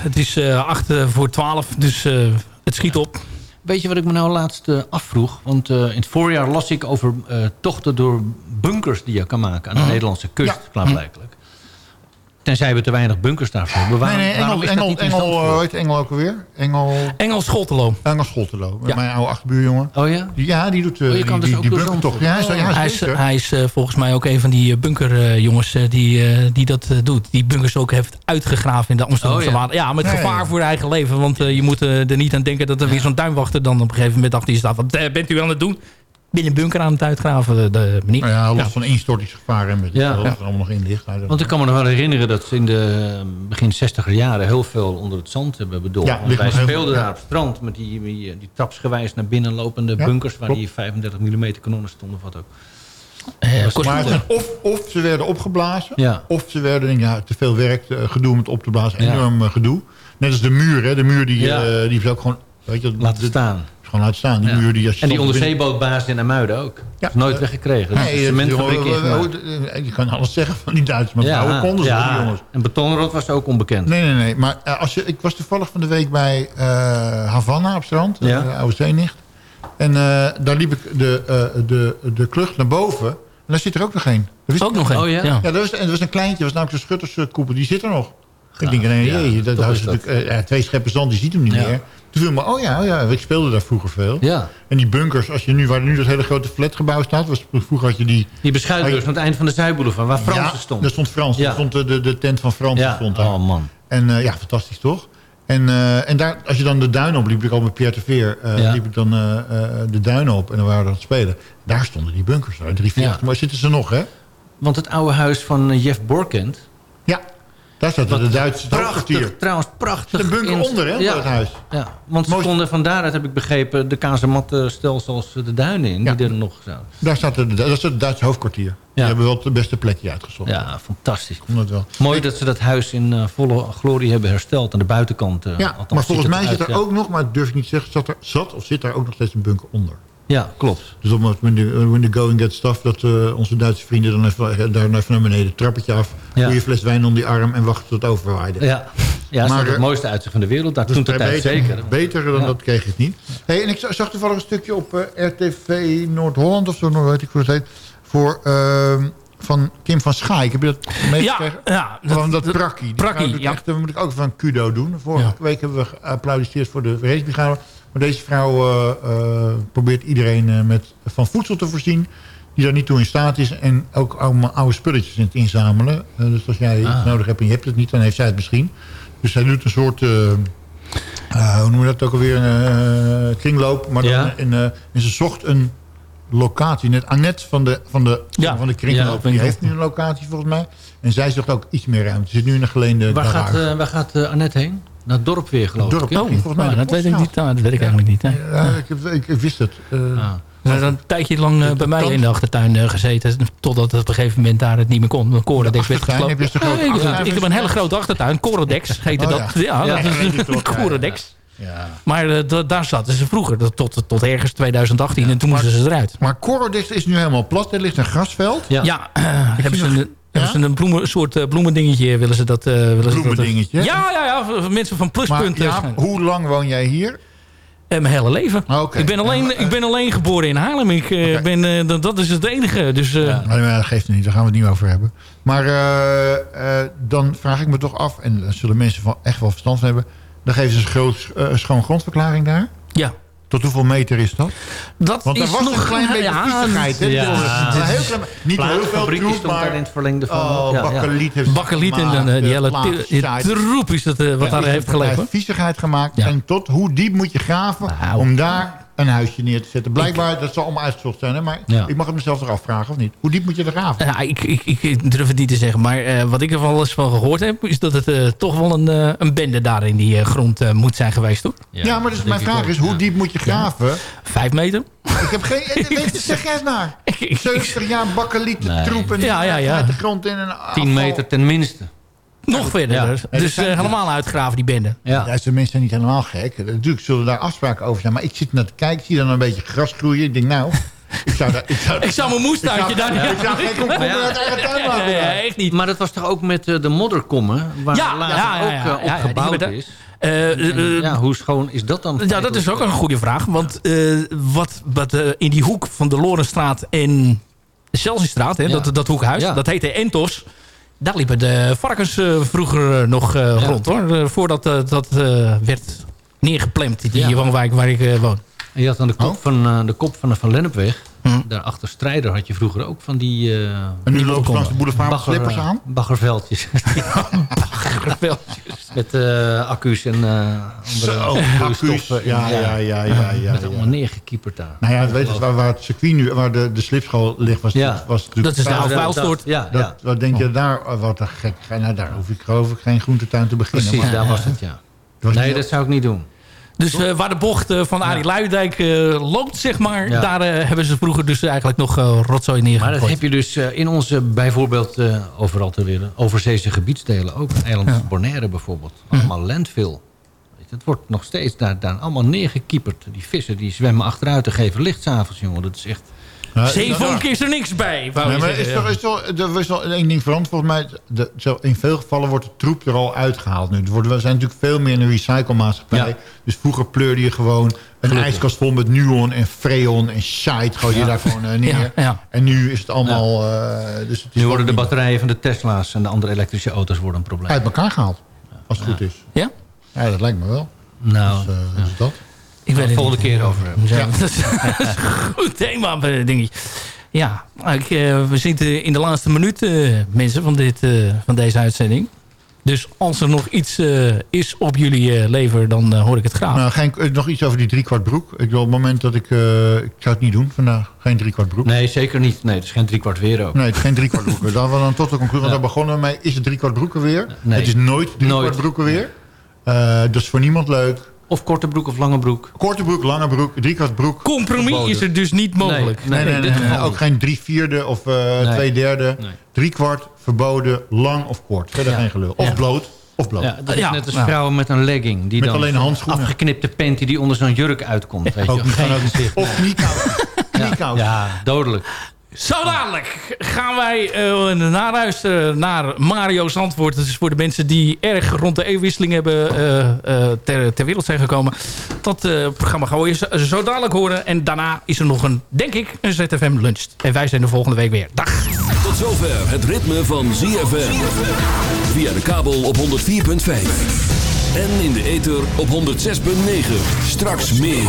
Speaker 4: Het is eh 8 voor 12, dus eh, het schiet op.
Speaker 5: Weet je wat ik me nou laatst eh, afvroeg? Want eh, in het voorjaar las ik over eh, tochten door bunkers die je kan maken aan de
Speaker 6: Mhm.
Speaker 5: Nederlandse kust,
Speaker 6: Ja.
Speaker 5: klaarblijkelijk. Tenzij we te weinig bunkers daarvoor hebben. Waarom,
Speaker 6: nee, Engel, Engel, Engel, eh, heet Engel ook alweer? Engel...
Speaker 4: Engel Schotterlo.
Speaker 6: Engel Schotterlo.
Speaker 4: Ja.
Speaker 6: Mijn oude achterbuurjongen.
Speaker 5: Oh ja?
Speaker 6: Ja, die doet eh,
Speaker 5: Oh,
Speaker 6: die,
Speaker 5: dus
Speaker 6: die, die bunker toch. Ja, hij is, ja,
Speaker 4: hij is, hij is eh, volgens mij ook een van die bunkerjongens die, die dat doet. Die bunkers ook heeft uitgegraven in de Amsterdamse
Speaker 5: Oh, ja.
Speaker 4: water. Ja, met gevaar
Speaker 6: ja.
Speaker 4: voor eigen leven. Want je moet er niet aan denken dat er weer zo'n tuinwachter dan op een gegeven moment achter je staat. Wat bent u aan het doen? Binnen een bunker aan het uitgraven, de, de meneer.
Speaker 6: Nou ja, los
Speaker 4: Ja.
Speaker 6: van instortingsgevaar en met
Speaker 5: Ja.
Speaker 6: wat
Speaker 5: Ja.
Speaker 6: er allemaal nog in ligt.
Speaker 5: Want ik kan me nog wel herinneren dat ze in de eh, begin 60er jaren heel veel onder het zand hebben bedolven.
Speaker 6: Ja,
Speaker 5: wij speelden
Speaker 6: veel, ja.
Speaker 5: daar op het strand met die, die, die trapsgewijs naar binnen lopende
Speaker 6: Ja,
Speaker 5: bunkers... waar
Speaker 6: klopt.
Speaker 5: die 35 mm kanonnen stonden of wat ook.
Speaker 4: Eh,
Speaker 6: maar het of, of ze werden opgeblazen,
Speaker 5: Ja.
Speaker 6: of ze werden ja, te veel werk, eh, gedoe om het op te blazen. Enorm eh, gedoe. Net als de muur, hè. De muur die,
Speaker 5: Ja.
Speaker 6: eh, die is ook gewoon... Weet je,
Speaker 5: Laten
Speaker 6: de-
Speaker 5: staan.
Speaker 6: Gewoon laten staan. Die
Speaker 5: Ja.
Speaker 6: muur die...
Speaker 5: En die onderzeebootbaas in Amuiden ook.
Speaker 6: Ja.
Speaker 5: is nooit weggekregen. Dat is
Speaker 6: Nee,
Speaker 5: een ingemaakt.
Speaker 6: eh, je kan alles zeggen van die Duitsers, maar ja, konden ze die jongens?
Speaker 5: en betonrot was ook onbekend.
Speaker 6: Nee, nee, nee. Maar eh, als je, ik was toevallig van de week bij eh, Havana op strand.
Speaker 5: Ja.
Speaker 6: eh, oude zeenicht. En eh, daar liep ik de, eh, de, de klucht naar boven. daar zit er ook nog een. Er is
Speaker 4: Ook nog een.
Speaker 5: Oh, ja?
Speaker 4: ja.
Speaker 6: Ja, dat was, en dat was een kleintje, dat was namelijk de schutterskoepel. Die zit er nog. Ik denk, nee,
Speaker 5: Ja,
Speaker 6: jee, dat,
Speaker 5: is
Speaker 6: natuurlijk, eh, ja, twee scheppen zand, die ziet hem niet
Speaker 5: Ja.
Speaker 6: meer. Toen viel me, oh ja, oh ja, ik speelde daar vroeger veel.
Speaker 5: Ja.
Speaker 6: En die bunkers, als je nu, waar nu dat hele grote flatgebouw staat, was, vroeger had je die...
Speaker 5: Die beschuitbeurs aan het eind van de Zuidboulevard, waar Fransen
Speaker 6: ja,
Speaker 5: stond.
Speaker 6: Daar stond Frans,
Speaker 5: Ja.
Speaker 6: daar stond de, de, de tent van Frans
Speaker 5: Ja,
Speaker 6: stond daar.
Speaker 5: oh man.
Speaker 6: En eh, ja, fantastisch toch? En, eh, en daar, als je dan de duin op liep, ik al met Pierre de Veer, eh,
Speaker 5: Ja.
Speaker 6: liep ik dan de duin op en dan waren we aan het spelen. Daar stonden die bunkers, daar, drie, vier, maar zitten ze nog, hè?
Speaker 5: Want het oude huis van Jeff Borkent...
Speaker 6: Ja, daar staat de Duitse.
Speaker 5: Prachtig, trouwens prachtig.
Speaker 6: De bunker onder, hè,
Speaker 5: ja,
Speaker 6: het huis.
Speaker 5: Ja, want ze konden van daaruit, heb ik begrepen... de kazemattenstelsels de duinen in,
Speaker 6: Ja.
Speaker 5: die er nog zaten.
Speaker 6: Daar staat de, dat is het Duitse hoofdkwartier. Die hebben wel het beste plekje uitgezocht.
Speaker 5: Ja, fantastisch.
Speaker 6: Het wel.
Speaker 5: Mooi dat ze dat huis in eh, volle glorie hebben hersteld aan de buitenkant. eh,
Speaker 6: Ja,
Speaker 5: althans,
Speaker 6: maar volgens mij
Speaker 5: het
Speaker 6: zit er ook nog, maar dat durf ik niet te zeggen, zat, er, zat of zit daar ook nog steeds een bunker onder.
Speaker 5: Ja, klopt.
Speaker 6: Dus op het moment when the going gets tough, dat eh, onze Duitse vrienden dan even, eh, daar even naar beneden, trappetje af,
Speaker 5: Ja.
Speaker 6: doe je fles wijn om die arm en wachten tot het overwaaide.
Speaker 5: Ja, ja
Speaker 6: Maar,
Speaker 5: het
Speaker 6: eh,
Speaker 5: mooiste uitzicht van de wereld. Daar
Speaker 6: Dus
Speaker 5: toen de tijd
Speaker 6: beter,
Speaker 5: zeker.
Speaker 6: Beter dan
Speaker 5: Ja.
Speaker 6: dat kreeg ik niet. Hey, en ik zag- toevallig een stukje op eh, RTV Noord-Holland of zo, nog weet ik hoe het heet, voor, ehm, van Kim van Schaik. Heb je dat meegekregen?
Speaker 4: Ja, ja,
Speaker 6: Van dat
Speaker 4: dat-
Speaker 6: prakkie.
Speaker 4: Prakkie, ja.
Speaker 6: echt, dat moet ik ook van kudo doen. Vorige
Speaker 4: Ja.
Speaker 6: week hebben we geapplaudisseerd voor de racebrigade. Maar deze vrouw eh, eh, probeert iedereen eh, met, van voedsel te voorzien... die daar niet toe in staat is. En ook allemaal oude spulletjes in het inzamelen. Dus als jij
Speaker 5: Ah.
Speaker 6: iets nodig hebt en je hebt het niet, dan heeft zij het misschien. Dus zij doet een soort... hoe noem je dat ook alweer? Een kringloop. Maar dan
Speaker 5: Ja.
Speaker 6: en ze zocht een locatie. Net Annette van de, van de,
Speaker 4: Ja.
Speaker 6: van de kringloop.
Speaker 4: Ja,
Speaker 6: die heeft nu een locatie volgens mij. En zij zocht ook iets meer ruimte. Ze zit nu in een geleende
Speaker 5: Waar gaat,
Speaker 6: garage.
Speaker 5: waar gaat Annette heen? Naar het dorp weer, geloof
Speaker 6: Dorp.
Speaker 5: ik.
Speaker 6: Oh, volgens mij de
Speaker 4: dat weet ik niet. Nou, dat weet ik eigenlijk niet. Hè.
Speaker 6: Ja, ik, ik, ik wist het. Eh,
Speaker 5: Ah.
Speaker 4: Ze heeft een tijdje lang eh, bij mij in de achtertuin eh, gezeten. Totdat het op een gegeven moment daar het niet meer kon. De Corodex werd gesloten.
Speaker 6: Heb je zo'n grote
Speaker 4: Ja, ik, ik heb een hele grote achtertuin. Corodex heette
Speaker 6: Oh,
Speaker 4: dat.
Speaker 6: ja.
Speaker 4: Ja,
Speaker 5: Ja,
Speaker 4: dat is
Speaker 6: klopt, ja,
Speaker 4: Corodex.
Speaker 6: ja.
Speaker 4: Maar da- daar zaten ze vroeger. Tot, tot ergens 2018. En toen moesten ze eruit.
Speaker 6: Maar Corodex is nu helemaal plat. Er ligt een grasveld.
Speaker 5: Ja.
Speaker 4: Ja, hebben ze een... Hebben ze
Speaker 6: Ja?
Speaker 4: een bloemen, soort eh, bloemendingetje? Willen ze dat? eh willen ze dat,
Speaker 6: Bloemendingetje?
Speaker 4: Ja, ja, ja. Mensen van
Speaker 6: Maar
Speaker 4: pluspunten.
Speaker 6: ja, hoe lang woon jij hier?
Speaker 4: Eh, mijn hele leven.
Speaker 6: Ah, oké.
Speaker 4: ik, ben alleen,
Speaker 6: Ja, maar, eh,
Speaker 4: ik ben alleen geboren in Haarlem. Ik, eh, ben, eh, dat, dat is het enige. Dus, eh,
Speaker 6: Nee, maar dat geeft het niet. Daar gaan we het niet over hebben. Maar eh, eh, dan vraag ik me toch af... en daar zullen mensen van echt wel verstand van hebben... dan geven ze een groot, eh, schoon grondverklaring daar.
Speaker 4: Ja,
Speaker 6: Tot hoeveel meter is dat?
Speaker 4: dat
Speaker 6: Want er
Speaker 4: is
Speaker 6: was
Speaker 4: nog
Speaker 6: een klein beetje
Speaker 4: ja,
Speaker 6: viezigheid. Hè?
Speaker 5: ja,
Speaker 6: een
Speaker 5: is-
Speaker 6: heel klein, niet heel veel troep, maar...
Speaker 5: daar in het verlengde van.
Speaker 6: Oh,
Speaker 5: ja, ja.
Speaker 6: bakkeliet heeft
Speaker 4: Bakkeliet en dan, eh, die
Speaker 6: eh,
Speaker 4: hele troep is dat, eh, wat daar
Speaker 6: Ja,
Speaker 4: heeft geleefd.
Speaker 6: viezigheid gemaakt.
Speaker 4: Ja.
Speaker 6: En tot hoe diep moet je graven
Speaker 4: Nou.
Speaker 6: om daar een huisje neer te zetten. Blijkbaar, dat zal allemaal uitgezocht zijn. Hè? Maar
Speaker 5: Ja.
Speaker 6: ik mag het mezelf toch afvragen, of niet? Hoe diep moet je er graven?
Speaker 4: Ja, ik, ik, durf het niet te zeggen. Maar eh, wat ik er wel eens van gehoord heb... is dat het eh, toch wel een, eh, een bende daar in die eh, grond moet zijn geweest. hoor.
Speaker 6: Ja, maar dus mijn vraag
Speaker 5: ook,
Speaker 6: is, hoe
Speaker 5: ja.
Speaker 6: diep moet je graven?
Speaker 4: Vijf meter?
Speaker 6: Ik heb geen... weet- Zeg jij eens naar.
Speaker 4: Ik- ik-
Speaker 6: 70 jaar bakkeliet
Speaker 5: Nee.
Speaker 6: troep en
Speaker 4: Ja, ja, ja.
Speaker 6: met de grond in en
Speaker 5: 10 meter ten minste.
Speaker 4: Nog verder.
Speaker 5: Ja.
Speaker 4: dus dus
Speaker 6: zijn-
Speaker 4: eh, helemaal uitgraven die bende.
Speaker 5: Ja.
Speaker 6: Duitse mensen zijn niet helemaal gek. Natuurlijk zullen daar afspraken over zijn. Maar ik zit naar te kijken, ik zie dan een beetje gras groeien. Ik denk, nou, ik zou daar... Ik zou,
Speaker 4: Ik zou mijn moestuintje daar...
Speaker 6: Ik zou geen komkommer
Speaker 5: Ja.
Speaker 6: uit eigen tuin daar.
Speaker 4: echt niet.
Speaker 5: Maar dat was toch ook met eh, de modderkommen, waar
Speaker 4: Ja,
Speaker 5: later
Speaker 4: ja, ja,
Speaker 5: ook
Speaker 4: ja,
Speaker 5: eh,
Speaker 4: ja,
Speaker 5: op
Speaker 4: ja, die
Speaker 5: gebouwd
Speaker 4: hebben daar-
Speaker 5: is. En, ja, hoe schoon is dat dan?
Speaker 4: Ja, dat is ook een goede vraag. Want eh, wat, wat eh, in die hoek van de Lorenstraat en de Celsiusstraat, hè,
Speaker 5: Ja.
Speaker 4: dat, dat hoekhuis,
Speaker 5: Ja.
Speaker 4: dat heette Entos. Daar liepen de varkens eh, vroeger eh, nog eh,
Speaker 5: Ja.
Speaker 4: rond hoor. Voordat dat werd neergeplemd, die
Speaker 5: Ja.
Speaker 4: woonwijk waar ik woon.
Speaker 5: En je had aan de kop,
Speaker 6: Oh.
Speaker 5: van, de kop van de Van Lennepweg,
Speaker 4: Hm.
Speaker 5: daar achter Strijder had je vroeger ook van die... eh
Speaker 6: En nu lopen langs de boulevard met
Speaker 5: bagger,
Speaker 6: slippers
Speaker 5: eh,
Speaker 6: aan.
Speaker 5: baggerveldjes. Met eh, accu's en eh andere
Speaker 6: Zo, accu's. Ja, ja, ja, ja, ja.
Speaker 5: Met
Speaker 6: ja.
Speaker 5: allemaal neergekieperd daar.
Speaker 6: Nou ja, weet je, waar, waar het circuit nu, waar de, de slipschool ligt, was,
Speaker 5: Ja.
Speaker 6: was natuurlijk...
Speaker 4: Dat is
Speaker 5: dat-
Speaker 4: vuilstort.
Speaker 5: Ja,
Speaker 6: Dat,
Speaker 5: ja,
Speaker 6: Wat denk je daar, oh, wat een gek. Nou, daar hoef ik geloof ik geen groentetuin te beginnen.
Speaker 5: precies,
Speaker 6: maar-
Speaker 5: daar was het, ja.
Speaker 6: was
Speaker 5: Nee, dat zou ik niet doen.
Speaker 4: Dus eh, waar de bocht eh, van Arie Luijendijk eh, loopt, zeg maar...
Speaker 5: Ja.
Speaker 4: daar hebben ze vroeger dus eigenlijk nog rotzooi
Speaker 5: Maar
Speaker 4: neergegooid.
Speaker 5: dat heb je dus in onze bijvoorbeeld overal te willen overzeese gebiedsdelen ook. Eiland
Speaker 4: Ja.
Speaker 5: Bonaire bijvoorbeeld. Allemaal landfill. Het wordt nog steeds daar, daar allemaal neergekieperd. Die vissen die zwemmen achteruit en geven licht s'avonds, jongen. Dat is echt
Speaker 4: Zeevonk is er niks bij,
Speaker 6: Nee, maar is is er is wel één ding veranderd. Volgens mij, de, zo, in veel gevallen wordt de troep er al uitgehaald nu. Er worden, we zijn natuurlijk veel meer in een recyclemaatschappij.
Speaker 5: Ja.
Speaker 6: Dus vroeger pleurde je gewoon een ijskast vol met Nuon en Freon en shite. Gooi je daar gewoon eh, neer.
Speaker 4: Ja, ja.
Speaker 6: En nu is het allemaal... eh, dus het is
Speaker 5: Nu worden de batterijen van de Tesla's en de andere elektrische auto's worden een probleem.
Speaker 6: uit elkaar gehaald. Als het goed is.
Speaker 4: Ja?
Speaker 6: Ja, dat lijkt me wel.
Speaker 5: Nou,
Speaker 6: Dus, eh, dus dat.
Speaker 4: Ik weet het
Speaker 5: volgende
Speaker 4: niet.
Speaker 5: keer over hebben.
Speaker 4: Ja, dat, is, dat is een goed thema, denk ik. Ja, ik, eh, we zitten in de laatste minuut, eh, mensen, van, dit, eh, van deze uitzending. Dus als er nog iets eh, is op jullie eh, lever, dan hoor ik het graag.
Speaker 6: Nou, geen, nog iets over die driekwart broek. Ik wil op het moment dat ik... eh, ik zou het niet doen vandaag. Geen driekwart broek.
Speaker 5: Nee, zeker niet. Nee, het is geen driekwart weer ook.
Speaker 6: Nee, het is geen driekwart broeken. Dan we dan tot de conclusie. Want daar begonnen we mee. Is het driekwart broeken weer?
Speaker 5: Nee.
Speaker 6: Het is nooit driekwart broeken weer. Eh, dat is voor niemand leuk.
Speaker 5: Of korte broek of lange broek.
Speaker 6: Korte broek, lange broek, driekwart broek.
Speaker 4: Compromis
Speaker 6: verboden.
Speaker 4: is er dus niet mogelijk.
Speaker 6: Nee, nee, nee, ook
Speaker 5: niet.
Speaker 6: geen drie vierde of eh,
Speaker 5: Nee.
Speaker 6: twee derde.
Speaker 5: Nee.
Speaker 6: Driekwart, verboden, lang of kort. Verder
Speaker 5: Ja.
Speaker 6: geen gelul. Of
Speaker 5: Ja.
Speaker 6: bloot, of bloot.
Speaker 5: Ja, dat is
Speaker 4: Ja,
Speaker 5: net als vrouwen met een legging. Die
Speaker 6: Met
Speaker 5: dan
Speaker 6: alleen handschoenen.
Speaker 5: Afgeknipte panty die onder zo'n jurk uitkomt. Weet je.
Speaker 6: Ook niet. Of kniekous. Kniekous.
Speaker 5: Ja, dodelijk.
Speaker 4: Zo dadelijk gaan wij eh naluisteren naar Mario's antwoord. Dat is voor de mensen die erg rond de eeuwwisseling hebben eh, eh, ter, ter wereld zijn gekomen. Dat eh, programma gaan we zo, zo dadelijk horen. En daarna is er nog een, denk ik, een ZFM lunch. En wij zijn de volgende week weer. Dag!
Speaker 1: Tot zover het ritme van ZFM. Via de kabel op 104.5. En in de ether op 106.9. Straks meer.